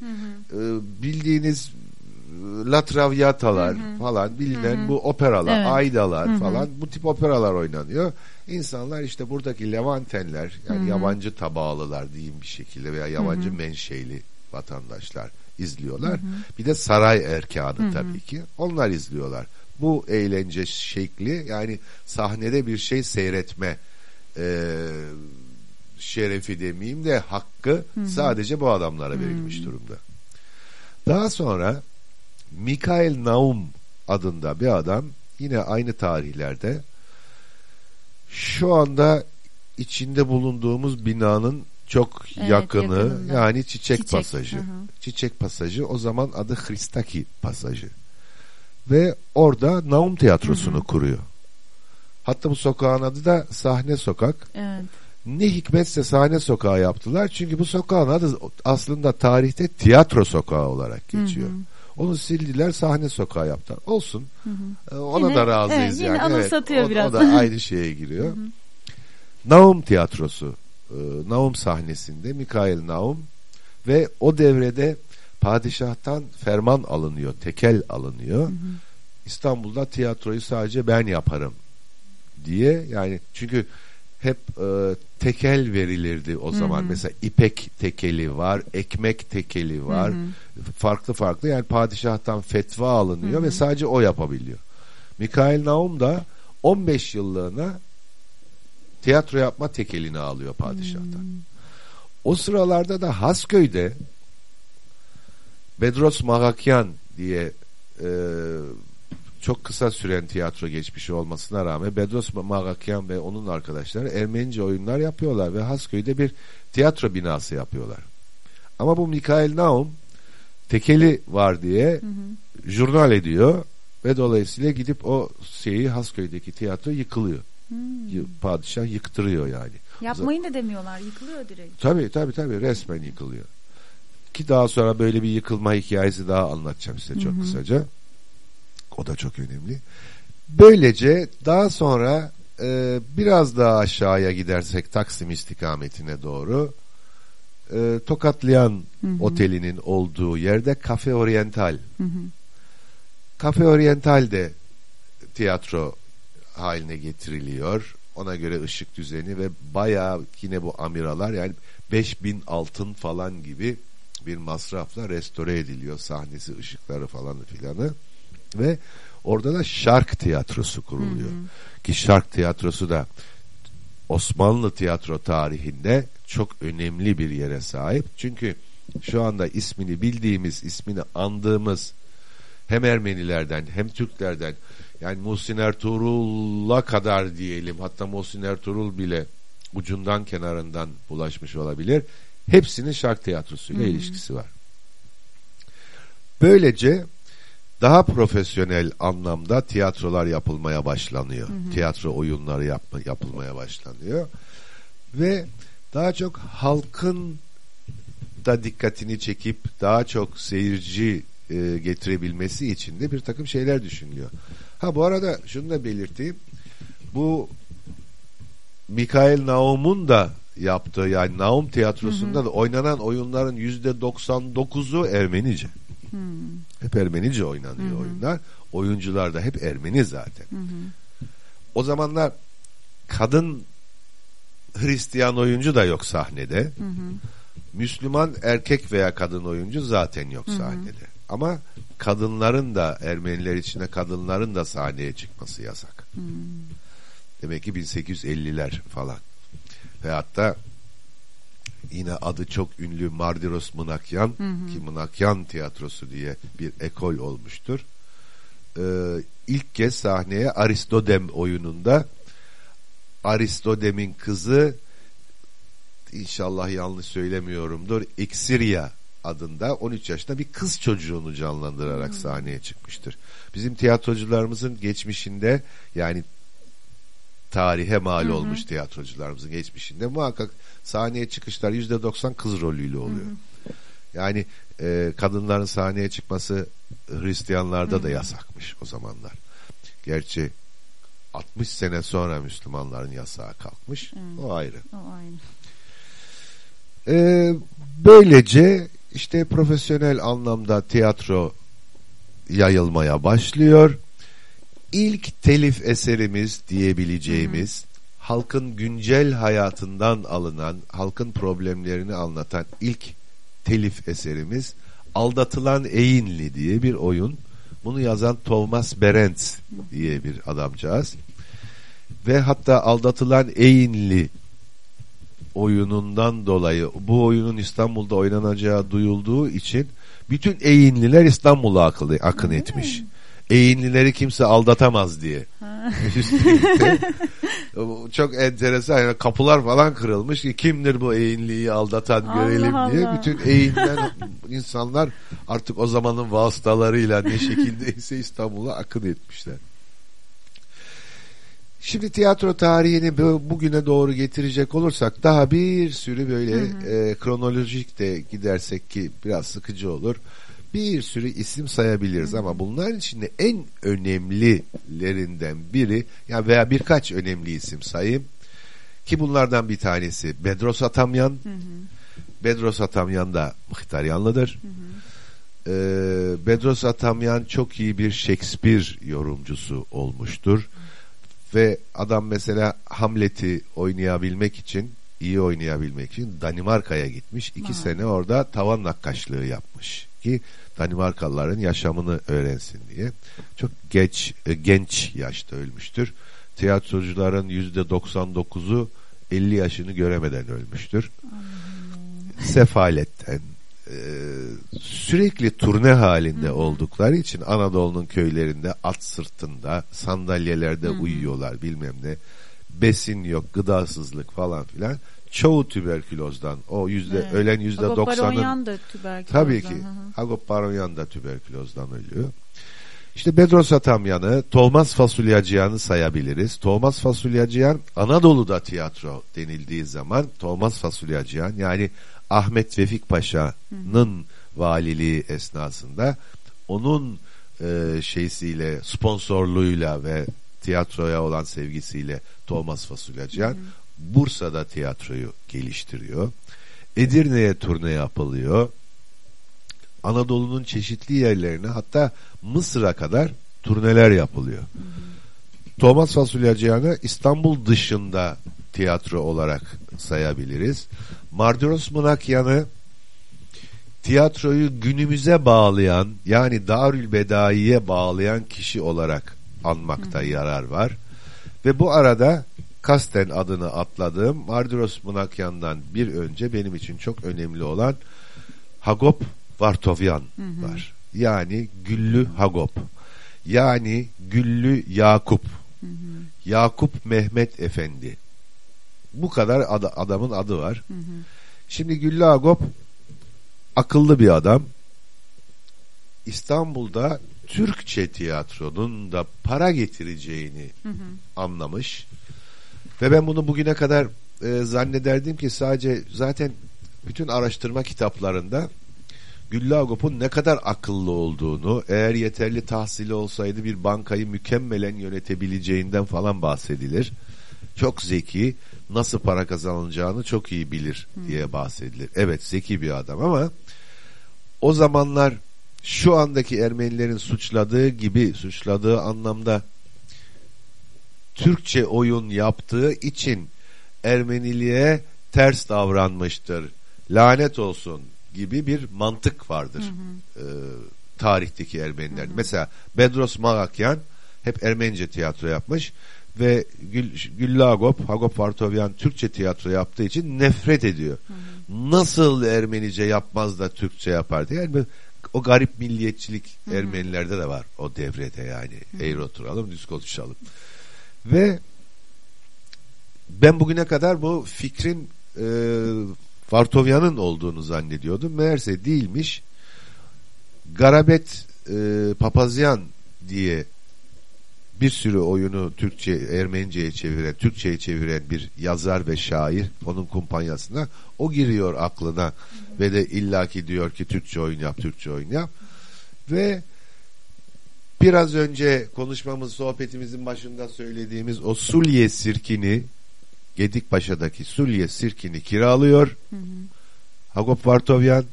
bildiğiniz e, La Traviata'lar falan bilinen bu operalar, Evet. Aydalar falan bu tip operalar oynanıyor. İnsanlar işte buradaki Levantenler yani yabancı tabağlılar diyeyim bir şekilde veya yabancı menşeli vatandaşlar izliyorlar. Bir de saray erkanı tabii ki. Onlar izliyorlar. Bu eğlence şekli yani sahnede bir şey seyretme e, şerefi demeyeyim de hakkı sadece bu adamlara verilmiş durumda. Daha sonra Mikael Naum adında bir adam yine aynı tarihlerde şu anda içinde bulunduğumuz binanın çok Evet, yakını yakınında. yani Çiçek, Çiçek, Pasajı. hı hı. Çiçek Pasajı o zaman adı Hristaki Pasajı. Ve orada Naum Tiyatrosu'nu kuruyor. Hatta bu sokağın adı da Sahne Sokak. Evet. Ne hikmetse Sahne Sokağı yaptılar. Çünkü bu sokağın adı aslında tarihte Tiyatro Sokağı olarak geçiyor. Onu sildiler Sahne Sokağı yaptılar. Olsun. Ee, Ona Yine- da razıyız evet, yine yani. anımsatıyor o, biraz. o da aynı şeye giriyor. Naum Tiyatrosu. e, Naum sahnesinde Mikail Naum ve o devrede padişahtan ferman alınıyor, tekel alınıyor. İstanbul'da tiyatroyu sadece ben yaparım diye yani çünkü hep e, tekel verilirdi o zaman. Mesela ipek tekeli var, ekmek tekeli var. Farklı farklı yani padişahtan fetva alınıyor ve sadece o yapabiliyor. Mikail Naum da 15 yıllığına tiyatro yapma tekelini alıyor padişahtan. O sıralarda da Hasköy'de Bedros Magakyan diye e, çok kısa süren tiyatro geçmişi olmasına rağmen Bedros Magakyan ve onun arkadaşları Ermenice oyunlar yapıyorlar ve Hasköy'de bir tiyatro binası yapıyorlar. Ama bu Mikail Naum tekeli var diye jurnal ediyor ve dolayısıyla gidip o şeyi Hasköy'deki tiyatro yıkılıyor. Y- Padişah yıktırıyor yani. Yapmayın da demiyorlar. Yıkılıyor direkt. Tabii tabii tabii resmen yıkılıyor. Ki daha sonra böyle bir yıkılma hikayesi daha anlatacağım size çok kısaca. O da çok önemli. Böylece daha sonra e, biraz daha aşağıya gidersek Taksim istikametine doğru e, Tokatlayan Oteli'nin olduğu yerde Cafe Oriental. Cafe Oriental de tiyatro haline getiriliyor. Ona göre ışık düzeni ve bayağı yine bu amiralar yani 5000 altın falan gibi bir masrafla restore ediliyor sahnesi, ışıkları falan filanı ve orada da şark tiyatrosu kuruluyor. Ki şark tiyatrosu da Osmanlı tiyatro tarihinde çok önemli bir yere sahip. Çünkü şu anda ismini bildiğimiz, ismini andığımız hem Ermenilerden hem Türklerden yani Muhsin Ertuğrul'a kadar diyelim hatta Muhsin Ertuğrul bile ucundan kenarından bulaşmış olabilir. Hepsinin şark tiyatrosuyla ilişkisi var. Böylece daha profesyonel anlamda tiyatrolar yapılmaya başlanıyor. Tiyatro oyunları yapma, yapılmaya başlanıyor. Ve daha çok halkın da dikkatini çekip daha çok seyirci e, getirebilmesi için de bir takım şeyler düşünülüyor. Ha bu arada şunu da belirteyim. Bu Mikael Naum'un da yaptığı yani Naum tiyatrosunda da oynanan oyunların yüzde 99'u Ermenice. Hep Ermenice oynanıyor oyunlar. Oyuncular da hep Ermeni zaten. O zamanlar kadın Hristiyan oyuncu da yok sahnede. Müslüman erkek veya kadın oyuncu zaten yok sahnede. Ama kadınların da Ermeniler içinde kadınların da sahneye çıkması yasak. Demek ki 1850'ler falan. Ve hatta yine adı çok ünlü Mardiros Mınakyan ki Mınakyan tiyatrosu diye bir ekol olmuştur. Ee, ilk kez sahneye Aristodem oyununda Aristodem'in kızı inşallah yanlış söylemiyorumdur Ixiria adında 13 yaşında bir kız çocuğunu canlandırarak sahneye çıkmıştır. Bizim tiyatrocularımızın geçmişinde yani tarihe mal olmuş tiyatrocularımızın geçmişinde muhakkak sahneye çıkışlar yüzde doksan kız rolüyle oluyor. Yani e, kadınların sahneye çıkması Hristiyanlarda da yasakmış o zamanlar. Gerçi 60 sene sonra Müslümanların yasağı kalkmış. O ayrı. O aynı. Ee, böylece işte profesyonel anlamda tiyatro yayılmaya başlıyor. İlk telif eserimiz diyebileceğimiz halkın güncel hayatından alınan, halkın problemlerini anlatan ilk telif eserimiz Aldatılan Eğinli diye bir oyun. Bunu yazan Thomas Berends diye bir adamcağız. Ve hatta Aldatılan Eğinli oyunundan dolayı bu oyunun İstanbul'da oynanacağı duyulduğu için bütün Eğinliler İstanbul'a akın etmiş. Eğinlileri kimse aldatamaz diye. Çok enteresan yani kapılar falan kırılmış ki kimdir bu eğinliği aldatan Allah görelim diye Allah. bütün eğinilen insanlar artık o zamanın vasıtalarıyla ne şekildeyse İstanbul'a akın etmişler. Şimdi tiyatro tarihini bu- bugüne doğru getirecek olursak daha bir sürü böyle e, kronolojik de gidersek ki biraz sıkıcı olur. Bir sürü isim sayabiliriz ama bunların içinde en önemlilerinden biri ya veya birkaç önemli isim sayayım ki bunlardan bir tanesi Bedros Atamyan. Bedros Atamyan da Mıhtaryanlıdır. Ee, Bedros Atamyan çok iyi bir Shakespeare yorumcusu olmuştur. Ve adam mesela Hamlet'i oynayabilmek için, iyi oynayabilmek için Danimarka'ya gitmiş. İki sene orada tavan nakkaşlığı yapmış ki Danimarkalıların yaşamını öğrensin diye. Çok geç, e, genç yaşta ölmüştür. Tiyatrocuların yüzde 99'u 50 yaşını göremeden ölmüştür. Sefaletten, e, sürekli turne halinde oldukları için Anadolu'nun köylerinde at sırtında sandalyelerde uyuyorlar bilmem ne besin yok gıdasızlık falan filan çoğu tüberkülozdan o yüzde Evet. ölen yüzde doksanın Baronyan da tüberkülozdan. tabii ki Hı hı. Agop Baronyan da tüberkülozdan ölüyor işte Bedros Atamyan'ı Tolmaz Fasulyacıyan'ı sayabiliriz. Tolmaz Fasulyacıyan Anadolu'da tiyatro denildiği zaman Tolmaz Fasulyacıyan yani Ahmet Vefik Paşa'nın valiliği esnasında onun e, şeysiyle sponsorluğuyla ve tiyatroya olan sevgisiyle Tolmaz Fasulyacıyan Bursa'da tiyatroyu geliştiriyor. Edirne'ye turne yapılıyor. Anadolu'nun çeşitli yerlerine hatta Mısır'a kadar turneler yapılıyor. Thomas Fasulyacıyan'ı İstanbul dışında tiyatro olarak sayabiliriz. Mardiros Mınakyan'ı tiyatroyu günümüze bağlayan yani Darül Bedai'ye bağlayan kişi olarak anmakta yarar var. Ve bu arada kasten adını atladığım Mardiros Mınakyan'dan bir önce benim için çok önemli olan Hagop Vartovyan var. Yani Güllü Hagop. Yani Güllü Yakup. Yakup Mehmet Efendi. Bu kadar ad- adamın adı var. Şimdi Güllü Hagop akıllı bir adam. İstanbul'da Türkçe tiyatronun da para getireceğini anlamış. Ve ben bunu bugüne kadar e, zannederdim ki sadece zaten bütün araştırma kitaplarında Güllü Agop'un ne kadar akıllı olduğunu, eğer yeterli tahsili olsaydı bir bankayı mükemmelen yönetebileceğinden falan bahsedilir. Çok zeki, nasıl para kazanılacağını çok iyi bilir diye bahsedilir. Evet zeki bir adam ama o zamanlar şu andaki Ermenilerin suçladığı gibi suçladığı anlamda Türkçe oyun yaptığı için Ermeniliğe ters davranmıştır. Lanet olsun gibi bir mantık vardır. Ee, tarihteki Ermeniler. Mesela Bedros Magakyan hep Ermenice tiyatro yapmış ve Gül, Güllü Agop, Hagop Vartovyan Türkçe tiyatro yaptığı için nefret ediyor. Nasıl Ermenice yapmaz da Türkçe yapar diye. Yani o garip milliyetçilik Ermenilerde de var o devrede yani. Eğri oturalım, düz konuşalım. Ve ben bugüne kadar bu fikrin e, Vartovyan'ın olduğunu zannediyordum. Meğerse değilmiş. Garabet e, Papazyan diye bir sürü oyunu Türkçe, Ermenice'ye çeviren, Türkçe'ye çeviren bir yazar ve şair onun kumpanyasına o giriyor aklına ve de illaki diyor ki Türkçe oyun yap, Türkçe oyun yap. Ve biraz önce konuşmamız, sohbetimizin başında söylediğimiz o Sulye sirkini Gedikpaşa'daki Sulye sirkini kiralıyor. Hagop Vartovyan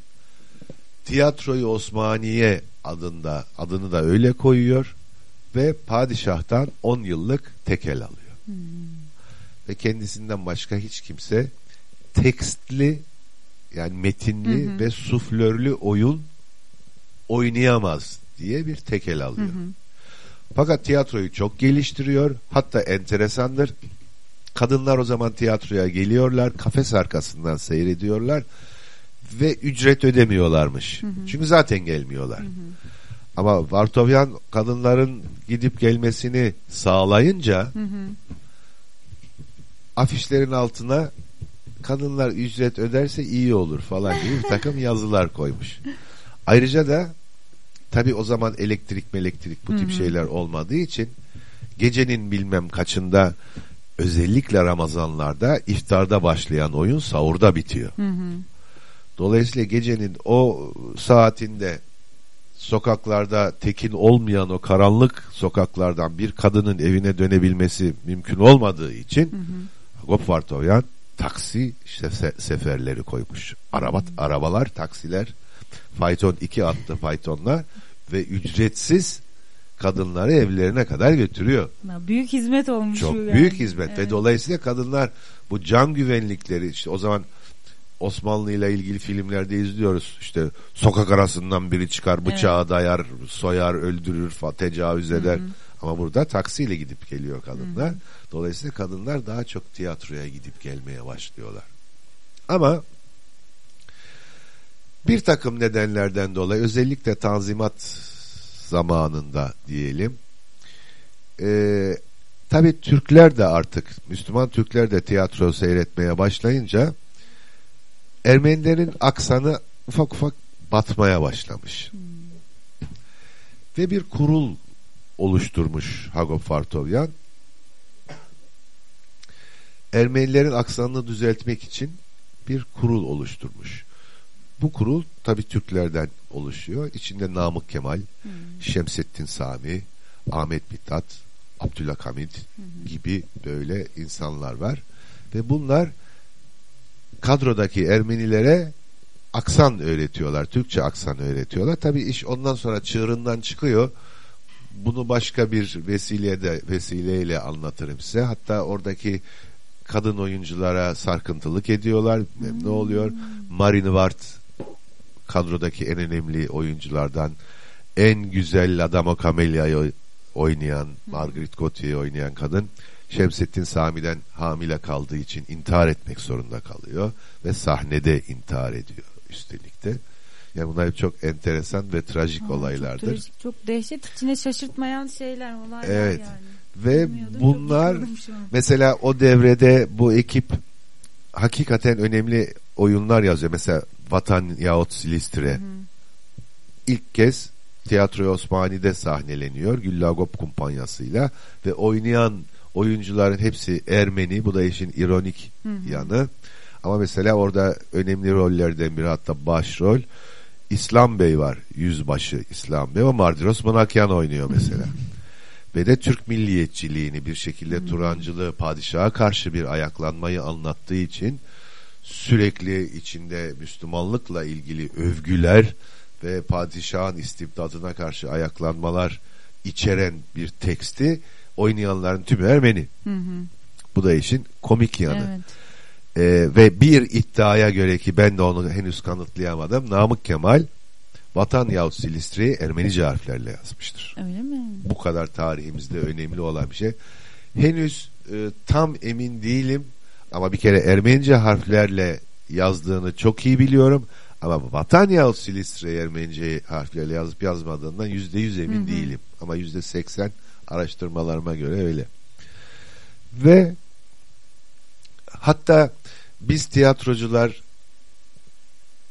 Tiyatroyu Osmaniye adında adını da öyle koyuyor ve padişahtan 10 yıllık tekel alıyor. Ve kendisinden başka hiç kimse tekstli yani metinli ve suflörlü oyun oynayamaz diye bir tekel alıyor. Fakat tiyatroyu çok geliştiriyor. Hatta enteresandır. Kadınlar o zaman tiyatroya geliyorlar. Kafes arkasından seyrediyorlar. Ve ücret ödemiyorlarmış. Çünkü zaten gelmiyorlar. Ama Vartovyan kadınların gidip gelmesini sağlayınca afişlerin altına kadınlar ücret öderse iyi olur falan gibi bir takım yazılar koymuş. Ayrıca da tabi o zaman elektrik elektrik bu tip şeyler olmadığı için gecenin bilmem kaçında özellikle Ramazanlarda iftarda başlayan oyun sahurda bitiyor. Dolayısıyla gecenin o saatinde sokaklarda tekin olmayan o karanlık sokaklardan bir kadının evine dönebilmesi mümkün olmadığı için Agop Vartovyan taksi işte se- seferleri koymuş. Araba, arabalar, taksiler, fayton iki atlı faytonlar ve ücretsiz kadınları evlerine kadar götürüyor. Büyük hizmet olmuş. Çok yani. büyük hizmet Evet. ve dolayısıyla kadınlar bu can güvenlikleri işte o zaman Osmanlı ile ilgili filmlerde izliyoruz. İşte sokak arasından biri çıkar, bıçağı dayar, soyar, öldürür, tecavüz eder. Ama burada taksiyle gidip geliyor kadınlar. Dolayısıyla kadınlar daha çok tiyatroya gidip gelmeye başlıyorlar. Ama bir takım nedenlerden dolayı özellikle Tanzimat zamanında diyelim e, tabi Türkler de artık Müslüman Türkler de tiyatro seyretmeye başlayınca Ermenilerin aksanı ufak ufak batmaya başlamış. Ve bir kurul oluşturmuş Hagop Vartovyan. Ermenilerin aksanını düzeltmek için bir kurul oluşturmuş. Bu kurul tabi Türklerden oluşuyor. İçinde Namık Kemal, Şemsettin Sami, Ahmet Mithat, Abdülhamid gibi böyle insanlar var. Ve bunlar kadrodaki Ermenilere aksan öğretiyorlar. Türkçe aksan öğretiyorlar. Tabi iş ondan sonra çığırından çıkıyor. bunu başka bir vesilede vesileyle anlatırım size. Hatta oradaki kadın oyunculara sarkıntılık ediyorlar. Ne oluyor? Marine Ward kadrodaki en önemli oyunculardan en güzel Adamo Camelia'yı oynayan Margaret Gautier'i oynayan kadın Şemsettin Sami'den hamile kaldığı için intihar etmek zorunda kalıyor ve sahnede intihar ediyor üstelik de. Yani bunlar çok enteresan ve trajik Aa, olaylardır. Çok, trajik, çok dehşet içine şaşırtmayan şeyler olaylar Evet. yani. Ve Bilmiyordum, bunlar mesela o devrede bu ekip hakikaten önemli oyunlar yazıyor. Mesela Vatan yahut Silistre. İlk kez Tiyatro Osmani'de sahneleniyor Güllagop kumpanyasıyla ve oynayan oyuncuların hepsi Ermeni. Bu da işin ironik yanı. Ama mesela orada önemli rollerden biri hatta başrol İslam Bey var. Yüzbaşı İslam Bey. O Mardiros Manakyan oynuyor mesela. Ve de Türk milliyetçiliğini bir şekilde Turancılığı padişaha karşı bir ayaklanmayı anlattığı için sürekli içinde Müslümanlıkla ilgili övgüler ve padişahın istibdadına karşı ayaklanmalar içeren bir teksti oynayanların tümü Ermeni. Bu da işin komik yanı. Evet. Ee, ve bir iddiaya göre ki ben de onu henüz kanıtlayamadım. Namık Kemal Vatan yahut Silistre'yi Ermenice harflerle yazmıştır. Öyle mi? Bu kadar tarihimizde önemli olan bir şey. Henüz e, tam emin değilim ama bir kere Ermenice harflerle yazdığını çok iyi biliyorum. Ama Vatan yahut Silistre Ermenice harflerle yazıp yazmadığından yüzde yüz emin değilim. Ama yüzde seksen araştırmalarıma göre öyle. Ve hatta biz tiyatrocular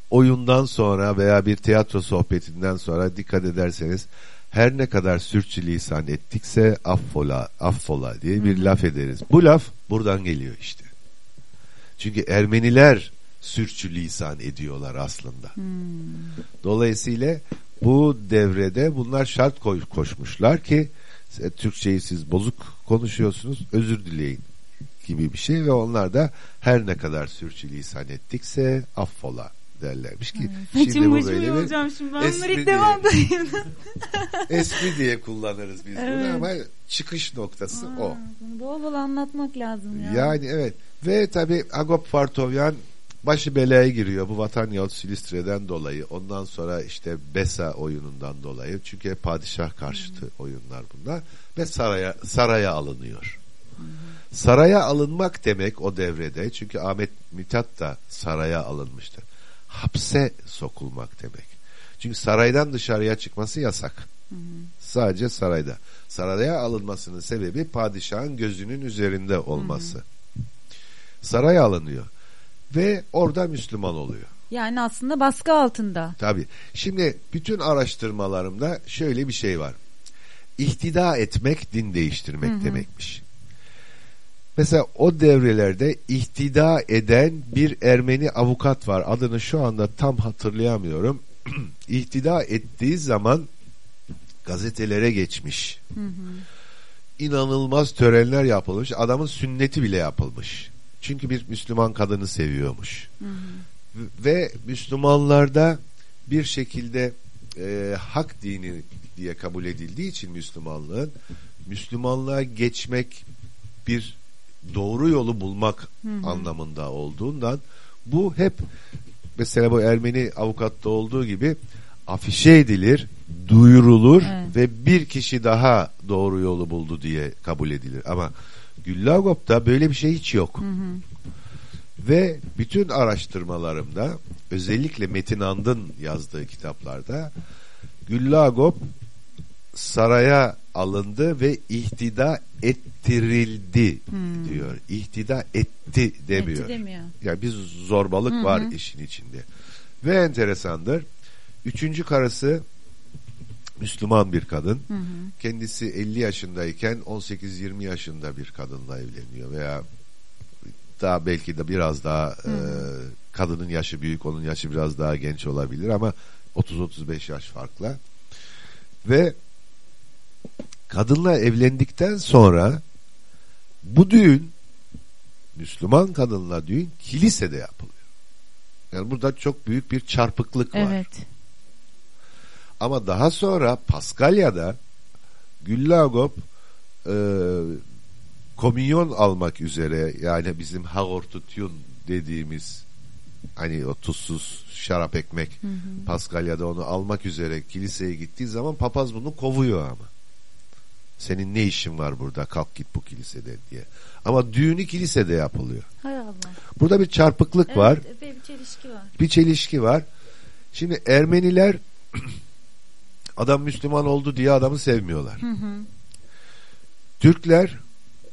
oyundan sonra veya bir tiyatro sohbetinden sonra dikkat ederseniz her ne kadar sürçülisan ettikse affola, affola diye bir laf ederiz. Bu laf buradan geliyor işte. Çünkü Ermeniler sürçülisan ediyorlar aslında. Dolayısıyla bu devrede bunlar şart koy, koşmuşlar ki e, Türkçeyi siz bozuk konuşuyorsunuz özür dileyin gibi bir şey ve onlar da her ne kadar sürçülisan ettikse affola derlermiş ki şimdi Saçım bu böyle bir yolacağım şimdi. Ben espri ilk diye- espri kullanırız biz bunu Evet. ama çıkış noktası o. Aa, Bunu bol bol anlatmak lazım ya. Yani evet ve tabi Agop Fartovyan başı belaya giriyor bu Vatan yahut Silistre'den dolayı ondan sonra işte Besa oyunundan dolayı çünkü padişah karşıtı oyunlar bunlar ve saraya saraya alınıyor. Saraya alınmak demek o devrede çünkü Ahmet Mithat da saraya alınmıştır. Hapse sokulmak demek. Çünkü saraydan dışarıya çıkması yasak. Sadece sarayda. Saraya alınmasının sebebi padişahın gözünün üzerinde olması. Saraya alınıyor. Ve orada Müslüman oluyor. Yani aslında baskı altında. Tabi. Şimdi bütün araştırmalarımda şöyle bir şey var. İhtida etmek din değiştirmek demekmiş. Mesela o devrelerde ihtida eden bir Ermeni avukat var. Adını şu anda tam hatırlayamıyorum. İhtida ettiği zaman gazetelere geçmiş. İnanılmaz törenler yapılmış. Adamın sünneti bile yapılmış. Çünkü bir Müslüman kadını seviyormuş. Ve Müslümanlarda bir şekilde e, hak dini diye kabul edildiği için Müslümanlığın Müslümanlığa geçmek bir doğru yolu bulmak anlamında olduğundan bu hep mesela bu Ermeni avukatta olduğu gibi afişe edilir, duyurulur Evet. ve bir kişi daha doğru yolu buldu diye kabul edilir. Ama Güllagop'ta böyle bir şey hiç yok. Ve bütün araştırmalarımda özellikle Metin And'ın yazdığı kitaplarda Güllagop saraya alındı ve ihtida ettirildi diyor. İhtida etti demiyor. Etti demiyor. Yani bir zorbalık var işin içinde. Ve enteresandır. Üçüncü karısı Müslüman bir kadın. Kendisi 50 yaşındayken 18-20 yaşında bir kadınla evleniyor veya daha belki de biraz daha e, kadının yaşı büyük, onun yaşı biraz daha genç olabilir ama 30-35 yaş farkla. Ve kadınla evlendikten sonra bu düğün Müslüman kadınla düğün kilisede yapılıyor. Yani burada çok büyük bir çarpıklık var. Evet. Ama daha sonra Paskalya'da Güllagop e, komünyon almak üzere yani bizim hagortutyun dediğimiz hani o tuzsuz şarap ekmek Paskalya'da onu almak üzere kiliseye gittiği zaman papaz bunu kovuyor ama. Senin ne işin var burada kalk git bu kilisede diye. Ama düğünü kilisede yapılıyor. Hay Allah. Burada bir çarpıklık var. Evet, epey bir çelişki var. Bir çelişki var. Şimdi Ermeniler adam Müslüman oldu diye adamı sevmiyorlar. Türkler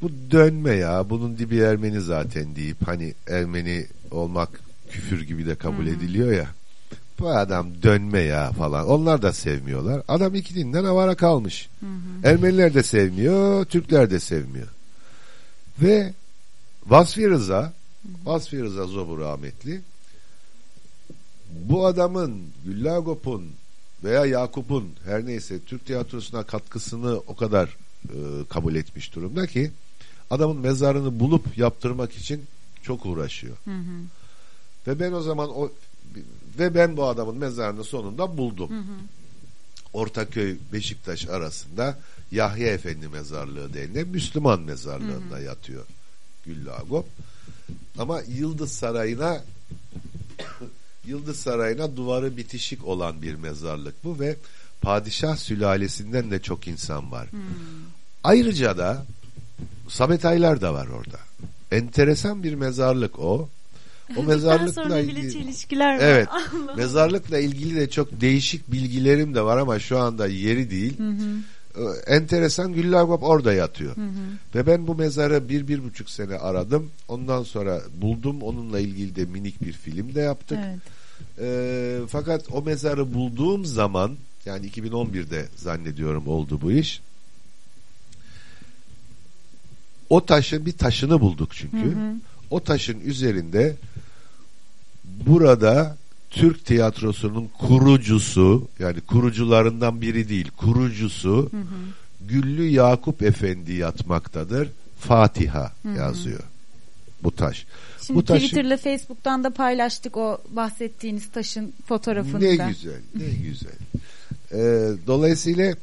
bu dönme ya bunun dibi Ermeni zaten deyip hani Ermeni olmak küfür gibi de kabul ediliyor ya. Bu adam dönme ya falan. Onlar da sevmiyorlar. Adam iki dinden avara kalmış. Ermeniler de sevmiyor, Türkler de sevmiyor. Ve Vasfi Rıza, Vasfi Rıza Zobu rahmetli bu adamın Güllagop'un veya Yakup'un her neyse Türk tiyatrosuna katkısını o kadar e, kabul etmiş durumda ki adamın mezarını bulup yaptırmak için çok uğraşıyor. Ve ben o zaman o ve ben bu adamın mezarını sonunda buldum. Ortaköy Beşiktaş arasında Yahya Efendi mezarlığı denilen Müslüman mezarlığında yatıyor Güllagop. Ama Yıldız Sarayı'na Yıldız Sarayı'na duvarı bitişik olan bir mezarlık bu ve padişah sülalesinden de çok insan var. Ayrıca da Samet Aylar da var orada. Enteresan bir mezarlık o. O mezarlıkla ilgili çelişkiler var. Evet. Mezarlıkla ilgili de çok değişik bilgilerim de var ama şu anda yeri değil. Ee, Enteresan Güllagop orada yatıyor. Ve ben bu mezarı bir, bir buçuk sene aradım. Ondan sonra buldum. Onunla ilgili de minik bir film de yaptık. Evet. Ee, fakat o mezarı bulduğum zaman yani 2011'de zannediyorum oldu bu iş. O taşın bir taşını bulduk çünkü. O taşın üzerinde burada Türk tiyatrosunun kurucusu yani kurucularından biri değil kurucusu Güllü Yakup Efendi yatmaktadır. Fatiha yazıyor. Bu taş. Şimdi bu taşın- Twitter'la Facebook'tan da paylaştık o bahsettiğiniz taşın fotoğrafını Ne da. güzel, ne güzel. Ee, dolayısıyla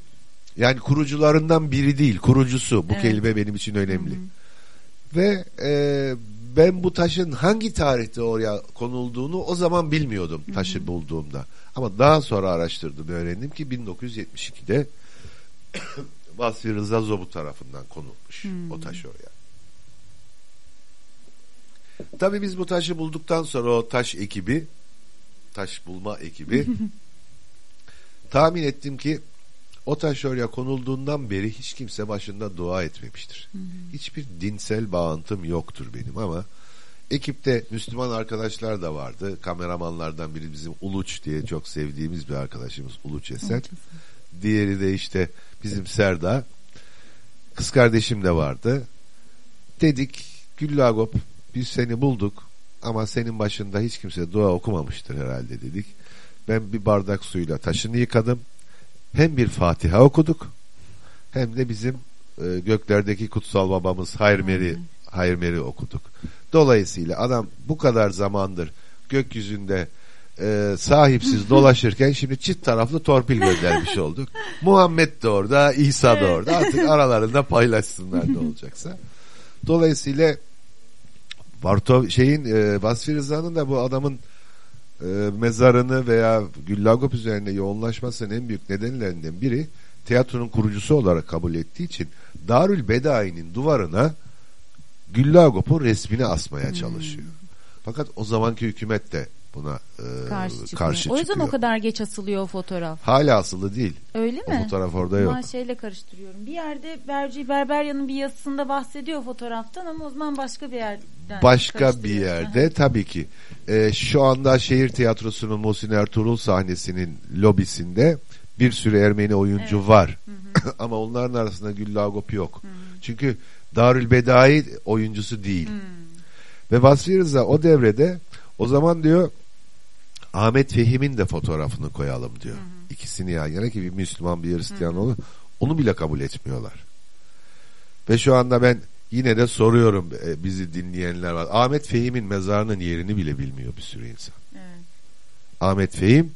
yani kurucularından biri değil, kurucusu. Bu Evet. kelime benim için önemli. Ve e, ben bu taşın hangi tarihte oraya konulduğunu o zaman bilmiyordum taşı bulduğumda. Ama daha sonra araştırdım, öğrendim ki 1972'de Vasfi Rıza Zobu tarafından konulmuş o taş oraya. Tabii biz bu taşı bulduktan sonra o taş ekibi, taş bulma ekibi tahmin ettim ki o taş oraya konulduğundan beri hiç kimse başında dua etmemiştir. Hiçbir dinsel bağıntım yoktur benim ama ekipte Müslüman arkadaşlar da vardı. Kameramanlardan biri bizim Uluç diye çok sevdiğimiz bir arkadaşımız Uluç Esen. Diğeri de işte bizim Serda. Kız kardeşim de vardı. Dedik Güllagop biz seni bulduk ama senin başında hiç kimse dua okumamıştır herhalde dedik. Ben bir bardak suyla taşını yıkadım. Hem bir Fatiha okuduk hem de bizim e, göklerdeki kutsal babamız Hayr Meri, Hayr Meri okuduk. Dolayısıyla adam bu kadar zamandır gökyüzünde e, sahipsiz dolaşırken şimdi çift taraflı torpil göndermiş olduk. Muhammed de orada, İsa da orada. Artık aralarında paylaşsınlar ne olacaksa. Dolayısıyla Bartov şeyin e, Vasfi Rıza'nın da bu adamın mezarını veya Güllagop üzerine yoğunlaşmasının en büyük nedenlerinden biri tiyatronun kurucusu olarak kabul ettiği için Darül Bedai'nin duvarına Güllagop'un resmini asmaya çalışıyor. Fakat o zamanki hükümet de buna e, Karşı karşı, çıkıyor. çıkıyor. o yüzden o kadar geç asılıyor o fotoğraf. Hala asılı değil. Öyle O mi? fotoğraf orada yok. Ben şeyle karıştırıyorum. Bir yerde Berci Berberya'nın bir yazısında bahsediyor fotoğraftan ama o zaman başka bir Başka bir yerde tabii ki. Ee, şu anda şehir tiyatrosunun Muhsin Ertuğrul sahnesinin lobisinde bir sürü Ermeni oyuncu var. Ama onların arasında Güllagop yok. Çünkü Darül Bedai oyuncusu değil. Ve Vasfi Rıza o devrede o zaman diyor Ahmet Fehim'in de fotoğrafını koyalım diyor. İkisini yan yana ki bir Müslüman bir Hristiyan olur. Onu bile kabul etmiyorlar. Ve şu anda ben yine de soruyorum e, bizi dinleyenler var. Ahmet Fehim'in mezarının yerini bile bilmiyor bir sürü insan. Evet. Ahmet Fehim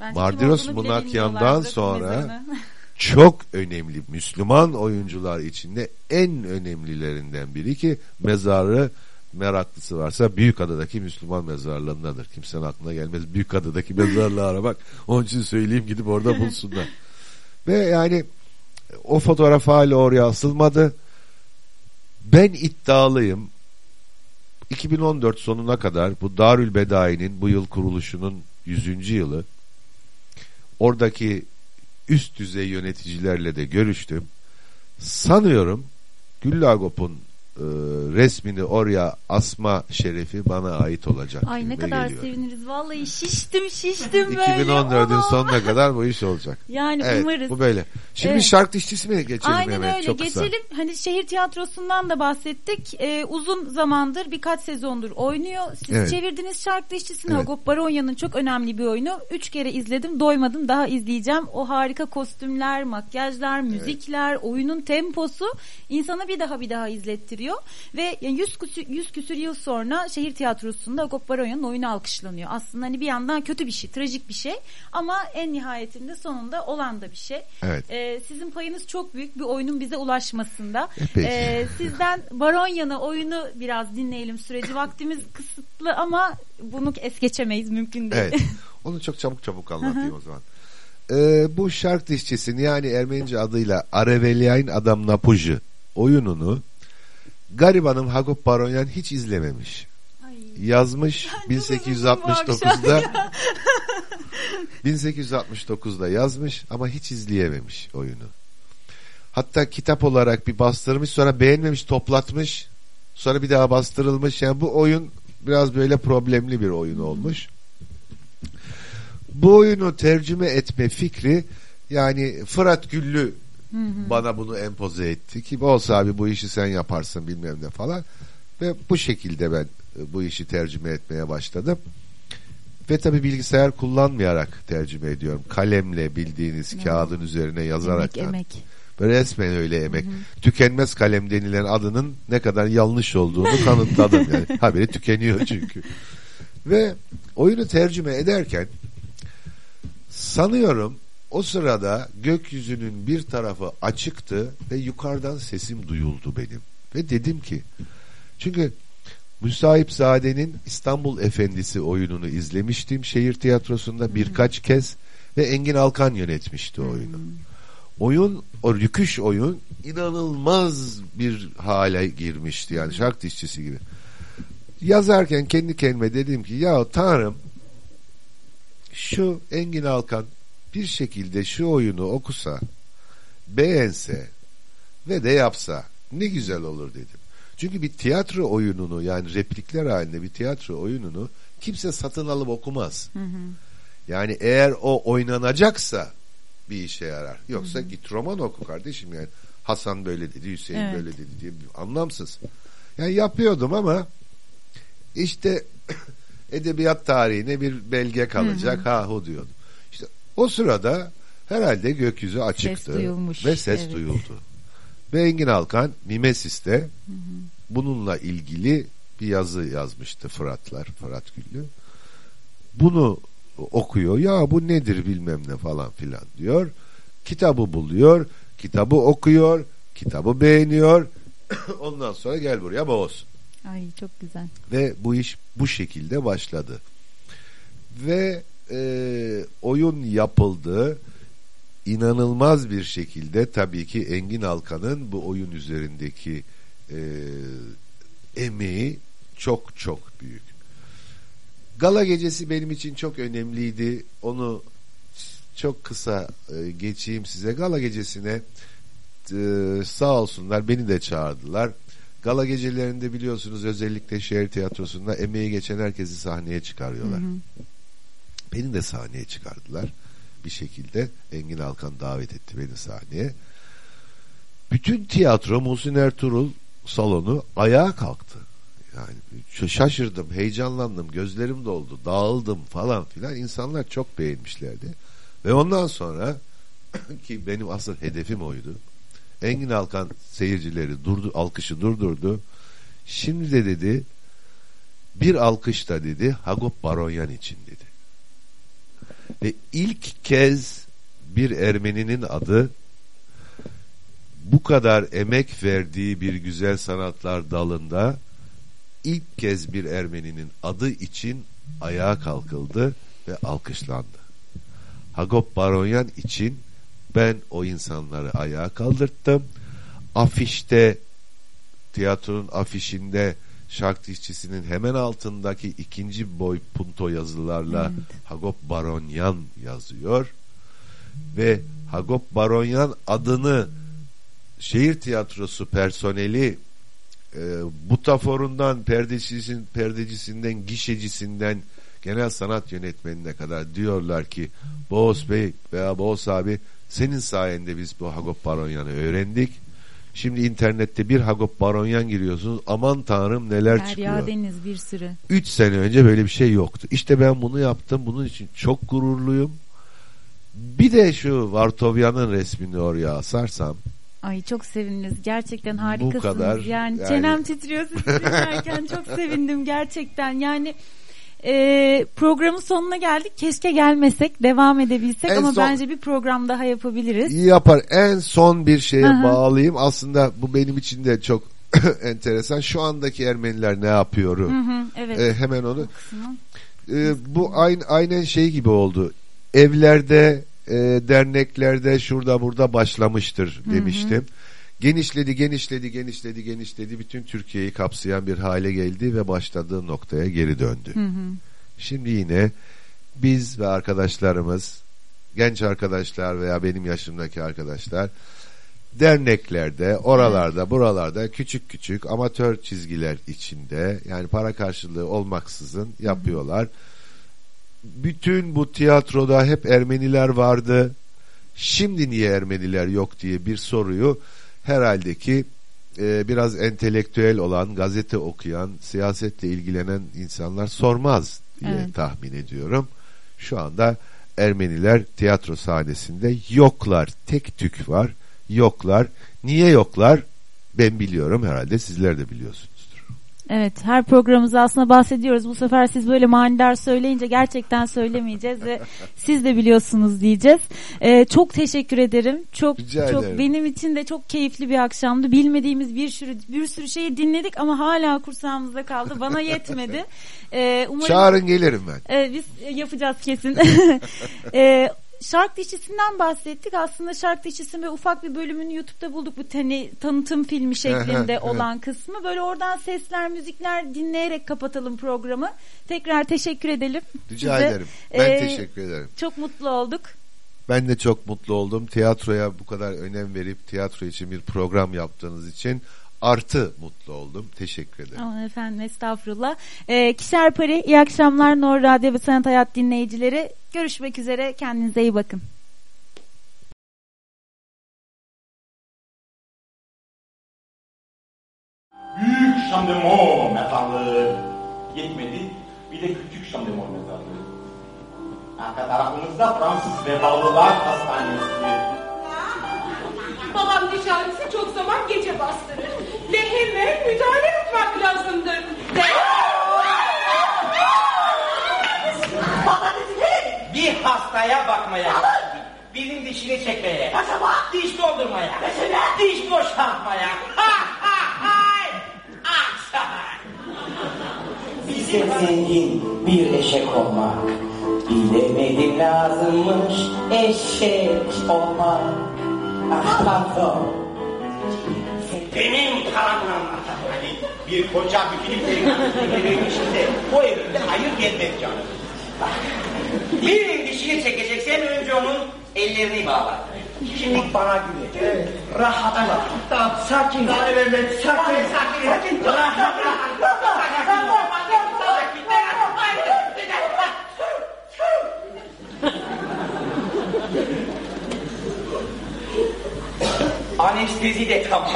Bence Mardiros Munakyan'dan sonra çok önemli Müslüman oyuncular içinde en önemlilerinden biri ki mezarı meraklısı varsa Büyükada'daki Müslüman mezarlarındadır. Kimsenin aklına gelmez Büyükada'daki mezarlığı aramak. Onun için söyleyeyim gidip orada bulsunlar. Ve yani o fotoğraf hala oraya asılmadı. Ben iddialıyım. 2014 sonuna kadar bu Darül Bedai'nin bu yıl kuruluşunun 100. yılı oradaki üst düzey yöneticilerle de görüştüm. Sanıyorum Güllagop'un e, resmini oraya asma şerefi bana ait olacak. Ay ne kadar geliyor. seviniriz. Vallahi şiştim şiştim böyle. 2014'ün Onu- sonuna kadar bu iş olacak. Yani Evet umarız. bu böyle. Şimdi Evet. şarkı işçisi mi geçelim Aynen hemen öyle. çok kısa. Geçelim. Hani şehir tiyatrosundan da bahsettik. Ee, uzun zamandır birkaç sezondur oynuyor. Siz Evet. çevirdiniz şarkı işçisini. Evet. Hagop Baronya'nın çok önemli bir oyunu. Üç kere izledim. Doymadım. Daha izleyeceğim. O harika kostümler, makyajlar, müzikler, oyunun temposu insana bir daha bir daha izlettiriyor. Ve yani 100 küsür, 100 küsür yıl sonra şehir tiyatrosunda Hagop Baronya'nın oyunu alkışlanıyor. Aslında hani bir yandan kötü bir şey, trajik bir şey. Ama en nihayetinde sonunda olan da bir şey. Evet. Ee, sizin payınız çok büyük bir oyunun bize ulaşmasında. Epey. Ee, sizden Baronya'na oyunu biraz dinleyelim süreci. Vaktimiz kısıtlı ama bunu es geçemeyiz mümkün değil. Evet. Onu çok çabuk çabuk anlatayım o zaman. Ee, bu şark dişçisini yani Ermenice adıyla Areveliayn Adam Napuji oyununu garibanım Hagop Baronyan hiç izlememiş. Ay. Yazmış Ben çok üzüldüm bu akşam 1869'da 1869'da yazmış ama hiç izleyememiş oyunu. Hatta kitap olarak bir bastırmış sonra beğenmemiş toplatmış sonra bir daha bastırılmış yani bu oyun biraz böyle problemli bir oyun olmuş. Bu oyunu tercüme etme fikri yani Fırat Güllü bana bunu empoze etti ki olsa abi bu işi sen yaparsın bilmem ne falan ve bu şekilde ben e, bu işi tercüme etmeye başladım. Ve tabi bilgisayar kullanmayarak tercüme ediyorum. Kalemle bildiğiniz kağıdın üzerine yazarak. Emek emek. Böyle resmen öyle emek. Tükenmez kalem denilen adının ne kadar yanlış olduğunu kanıtladım yani. Haberi tükeniyor çünkü. Ve oyunu tercüme ederken sanıyorum o sırada gökyüzünün bir tarafı açıktı ve yukarıdan sesim duyuldu benim. Ve dedim ki çünkü Müsahip Zade'nin İstanbul Efendisi oyununu izlemiştim şehir tiyatrosunda birkaç kez ve Engin Alkan yönetmişti oyunu. Oyun, o rüküş oyun inanılmaz bir hale girmişti yani şark dişçisi gibi. Yazarken kendi kendime dedim ki ya Tanrım şu Engin Alkan bir şekilde şu oyunu okusa beğense ve de yapsa ne güzel olur dedim. Çünkü bir tiyatro oyununu yani replikler halinde bir tiyatro oyununu kimse satın alıp okumaz. Yani eğer o oynanacaksa bir işe yarar. Yoksa git roman oku kardeşim yani. Hasan böyle dedi, Hüseyin Evet. böyle dedi diye anlamsız. Yani yapıyordum ama işte edebiyat tarihine bir belge kalacak ha hu diyordum. O sırada herhalde gökyüzü açıktı duyulmuş, ve ses evet. duyuldu. Ve Engin Alkan Mimesis'te bununla ilgili bir yazı yazmıştı Fıratlar, Fırat Güllü. Bunu okuyor. Ya bu nedir bilmem ne falan filan diyor. Kitabı buluyor. Kitabı okuyor. Kitabı beğeniyor. Ondan sonra gel buraya boğuz. Ay çok güzel. Ve bu iş bu şekilde başladı. Ve e, oyun yapıldı. İnanılmaz bir şekilde tabii ki Engin Alkan'ın bu oyun üzerindeki e, emeği çok çok büyük. Gala gecesi benim için çok önemliydi. Onu çok kısa e, geçeyim size. Gala gecesine e, sağ olsunlar beni de çağırdılar. Gala gecelerinde biliyorsunuz özellikle şehir tiyatrosunda emeği geçen herkesi sahneye çıkarıyorlar. Beni de sahneye çıkardılar bir şekilde. Engin Alkan davet etti beni sahneye. Bütün tiyatro Muhsin Ertuğrul salonu ayağa kalktı. Yani şaşırdım, heyecanlandım, gözlerim doldu, dağıldım falan filan. İnsanlar çok beğenmişlerdi. Ve ondan sonra ki benim asıl hedefim oydu. Engin Alkan seyircileri durdu, alkışı durdurdu. Şimdi de dedi bir alkış da dedi Hagop Baronyan için dedi. Ve ilk kez bir Ermeninin adı bu kadar emek verdiği bir güzel sanatlar dalında ilk kez bir Ermeninin adı için ayağa kalkıldı ve alkışlandı. Hagop Baronyan için ben o insanları ayağa kaldırttım. Afişte tiyatronun afişinde şark dişçisinin hemen altındaki ikinci boy punto yazılarla Hagop Baronyan yazıyor ve Hagop Baronyan adını şehir tiyatrosu personeli e, butaforundan perdecisinden, perdecisinden gişecisinden genel sanat yönetmenine kadar diyorlar ki Boğaz Bey veya Boğaz abi senin sayende biz bu Hagop Baronyan'ı öğrendik. Şimdi internette bir Hagop Baronyan giriyorsunuz. Aman tanrım neler Derya çıkıyor. Deniz bir sürü. 3 sene önce böyle bir şey yoktu. İşte ben bunu yaptım. Bunun için çok gururluyum. Bir de şu Vartovyan'ın resmini oraya asarsam Ay çok sevindiniz. Gerçekten harikasınız. kadar, yani, yani- çenem titriyor sizi dinlerken çok sevindim gerçekten. Yani e, programın sonuna geldik. Keşke gelmesek, devam edebilsek En ama son- bence bir program daha yapabiliriz. iyi yapar. En son bir şeye Hı hı. bağlayayım. Aslında bu benim için de çok enteresan. Şu andaki Ermeniler ne yapıyor? Hı hı, evet. Ee, hemen onu. Ee, bu aynı aynen şey gibi oldu. Evlerde, e, derneklerde, şurada burada başlamıştır demiştim. Genişledi, genişledi, genişledi, genişledi. Bütün Türkiye'yi kapsayan bir hale geldi ve başladığı noktaya geri döndü. Hı hı. Şimdi yine biz ve arkadaşlarımız, genç arkadaşlar veya benim yaşımdaki arkadaşlar derneklerde, oralarda, buralarda küçük küçük amatör çizgiler içinde yani para karşılığı olmaksızın yapıyorlar. Bütün bu tiyatroda hep Ermeniler vardı. Şimdi niye Ermeniler yok diye bir soruyu herhalde ki e, biraz entelektüel olan, gazete okuyan, siyasetle ilgilenen insanlar sormaz diye Evet. tahmin ediyorum. Şu anda Ermeniler tiyatro sahnesinde yoklar. Tek tük var. Yoklar. Niye yoklar? Ben biliyorum herhalde sizler de biliyorsunuzdur. Evet her programımızda aslında bahsediyoruz. Bu sefer siz böyle manidar söyleyince gerçekten söylemeyeceğiz ve siz de biliyorsunuz diyeceğiz. Ee, çok teşekkür ederim. Çok Rica çok ederim. benim için de çok keyifli bir akşamdı. Bilmediğimiz bir sürü bir sürü şeyi dinledik ama hala kursağımızda kaldı. Bana yetmedi. Ee, umarım Çağırın gelirim ben. Evet, biz e, yapacağız kesin. e, şark dişisinden bahsettik. Aslında şark dişisi ve ufak bir bölümünü YouTube'da bulduk. Bu tani, tanıtım filmi şeklinde olan kısmı. Böyle oradan sesler, müzikler dinleyerek kapatalım programı. Tekrar teşekkür edelim. Rica size. ederim. Ben Ee, teşekkür ederim. Çok mutlu olduk. Ben de çok mutlu oldum. Tiyatroya bu kadar önem verip tiyatro için bir program yaptığınız için artı mutlu oldum. Teşekkür ederim. Aman efendim estağfurullah. Ee, Kişer Pari iyi akşamlar Nor Radyo ve Sanat Hayat dinleyicileri. Görüşmek üzere. Kendinize iyi bakın. Büyük Şamdemon mezarlığı yetmedi. Bir de küçük Şamdemon mezarlığı. Arka tarafımızda Fransız Vedalılar Hastanesi. Babam dışarısı çok zaman gece bastırır. Ve hemen müdahale etmek lazımdır. Ve... Bir hastaya bakmaya, birinin dişini çekmeye, diş doldurmaya, diş boşaltmaya. Ha ha hay! Akşam! Bize zengin bir eşek olmak Bilemedim lazımmış eşek olmak Ah pardon Benim karanlığım hani bir koca delikanlısının de o evde hayır gelmez canım. Bak, birinin dişini çekeceksen önce onun ellerini bağla. Şimdi bana güle. Rahatla. Tamam, sakin. Sakin. Sakin. Sakin. Rahat. Anestezi de tamam.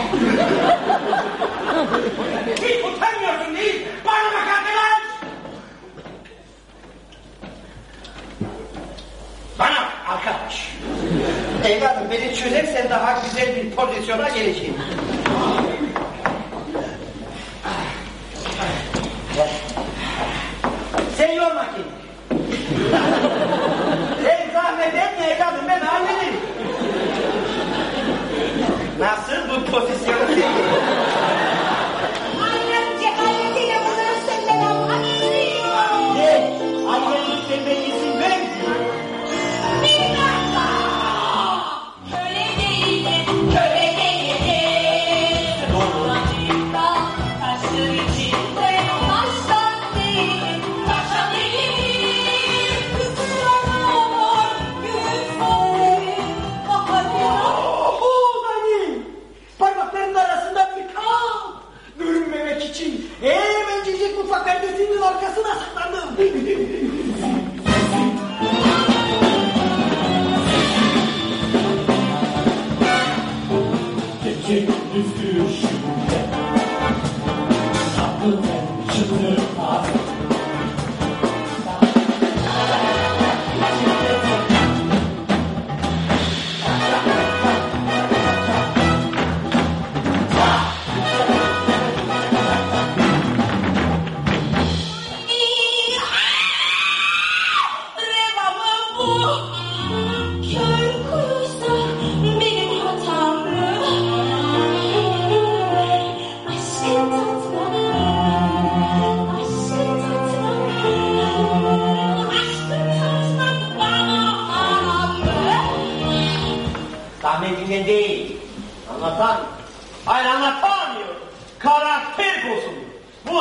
Hiç utanmıyorsun değil. Bana bak arkadaş. Bana arkadaş. Evladım beni çözersen daha güzel bir pozisyona geleceğim. Sen yorma kendini. Sen zahmet etme evladım ben hallederim. Nascendo profissional.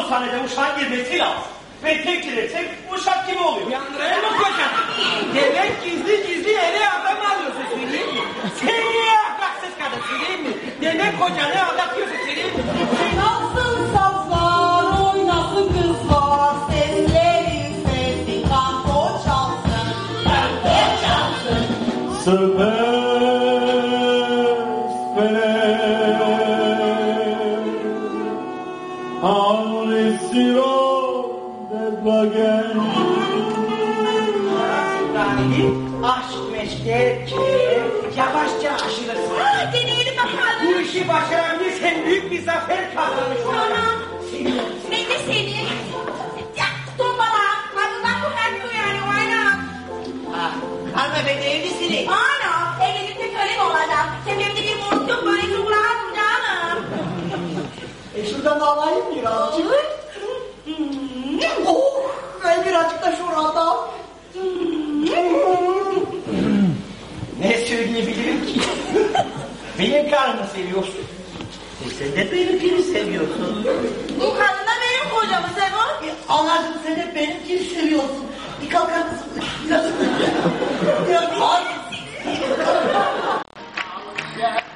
Bu sahnede uşağın girmesi lazım. Ve tek girersek uşak gibi oluyor. Yandırayım mı koca? Demek gizli gizli ele adam alıyorsun söyleyeyim mi? Sen niye ahlaksız kadınsın değil mi? Demek kocanı aldatıyorsun söyleyeyim mi? Oynasın sazlar, oynasın kızlar, sesleri sesli kanto çalsın, pembe çalsın. Sever seni. Ya, tombala. Adından kurtarmıyor yani, why not? Ha, hanımefendi evlisiniz. Ana, evlilikte köle mi olacağım? Tepemde bir moruk yok, böyle kırgılamazsın canım. E şuradan da alayım birazcık. Oh, ben birazcık da şuradan. Ne söyleyebilirim ki? Benim karımı seviyorsun. E sen de benimkini seviyorsun. Bu kocamı seviyor. Anacığım sen de benimkini seviyorsun. Bir kalkar mısın? Ya bir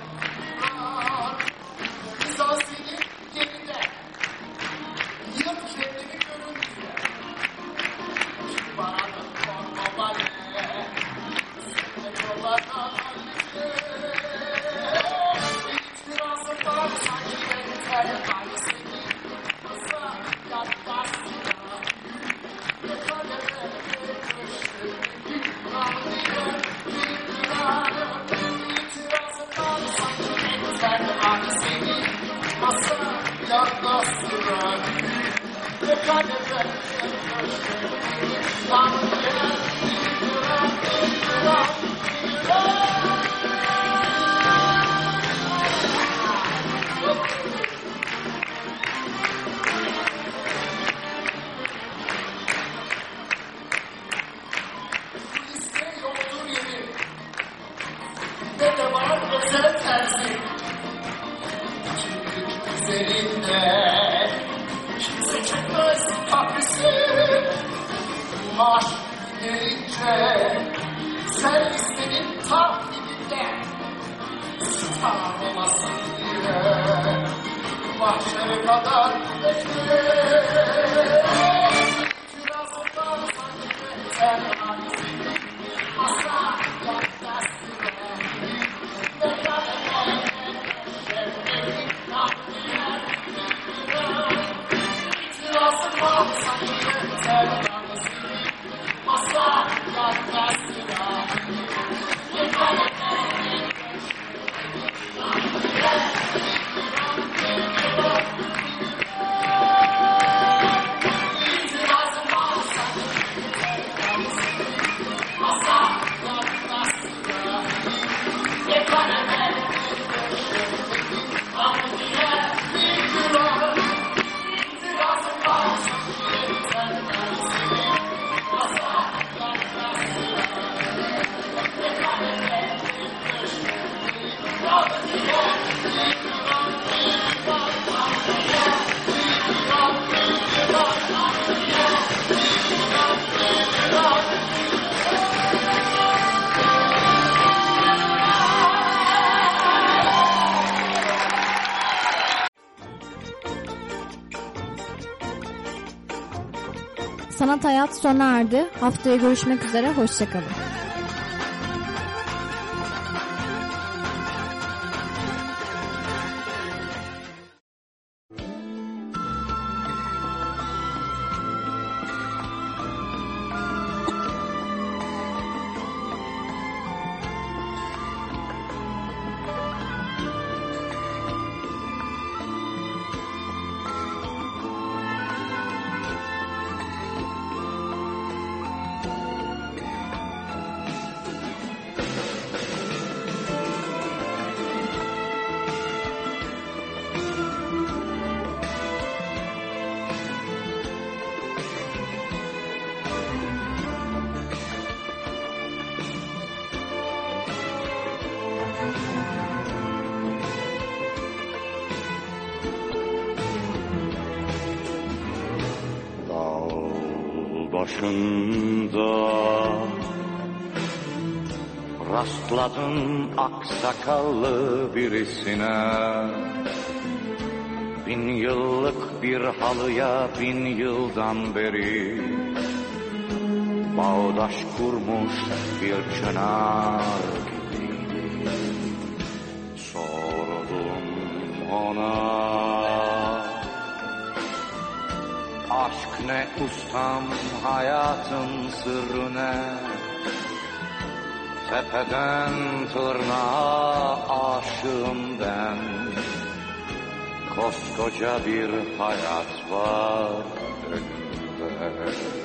sona erdi. Haftaya görüşmek üzere. Hoşçakalın. Başında. Rastladım aksakallı birisine. Bin yıllık bir halıya bin yıldan beri. Bağdaş kurmuş bir çınar ne ustam hayatın sırrı ne Tepeden tırnağa aşığım ben. Koskoca bir hayat var önümde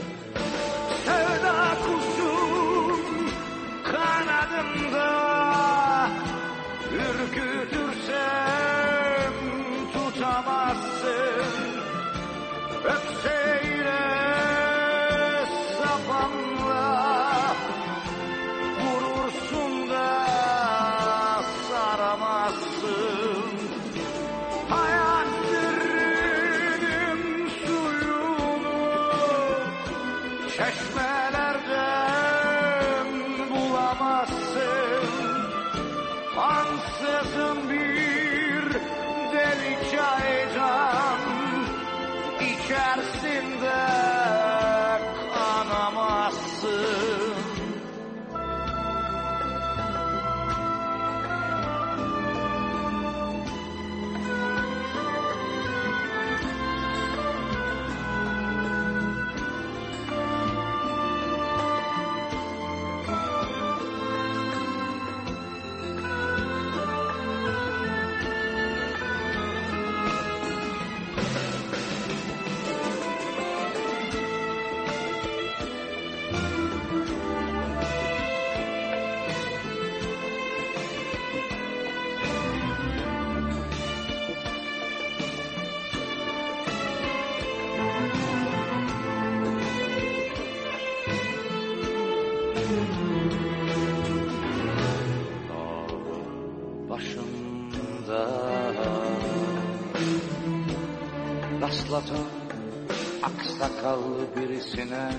aksakallı birisine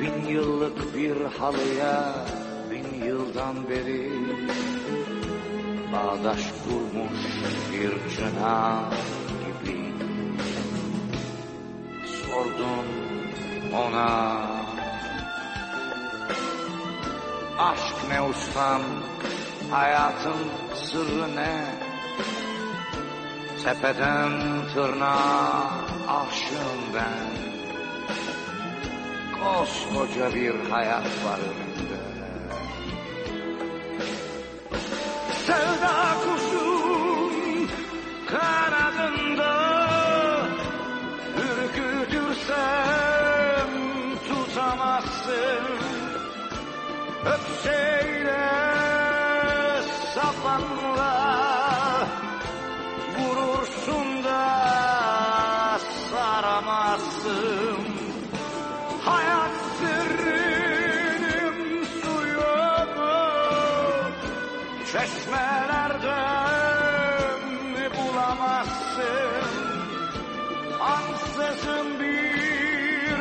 Bin yıllık bir halıya bin yıldan beri Bağdaş kurmuş bir çınar gibi Sordum ona Aşk ne ustam Hayatın sırrı ne? Tepeden tırnağa aşığım ben. Koskoca bir hayat var önümde. Sevda kuşum kanadında Ürkütürsem tutamazsın Öpseyle sapanla Çeşmelerden bulamazsın. Ansızın bir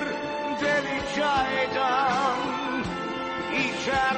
deli çaydan içerisinde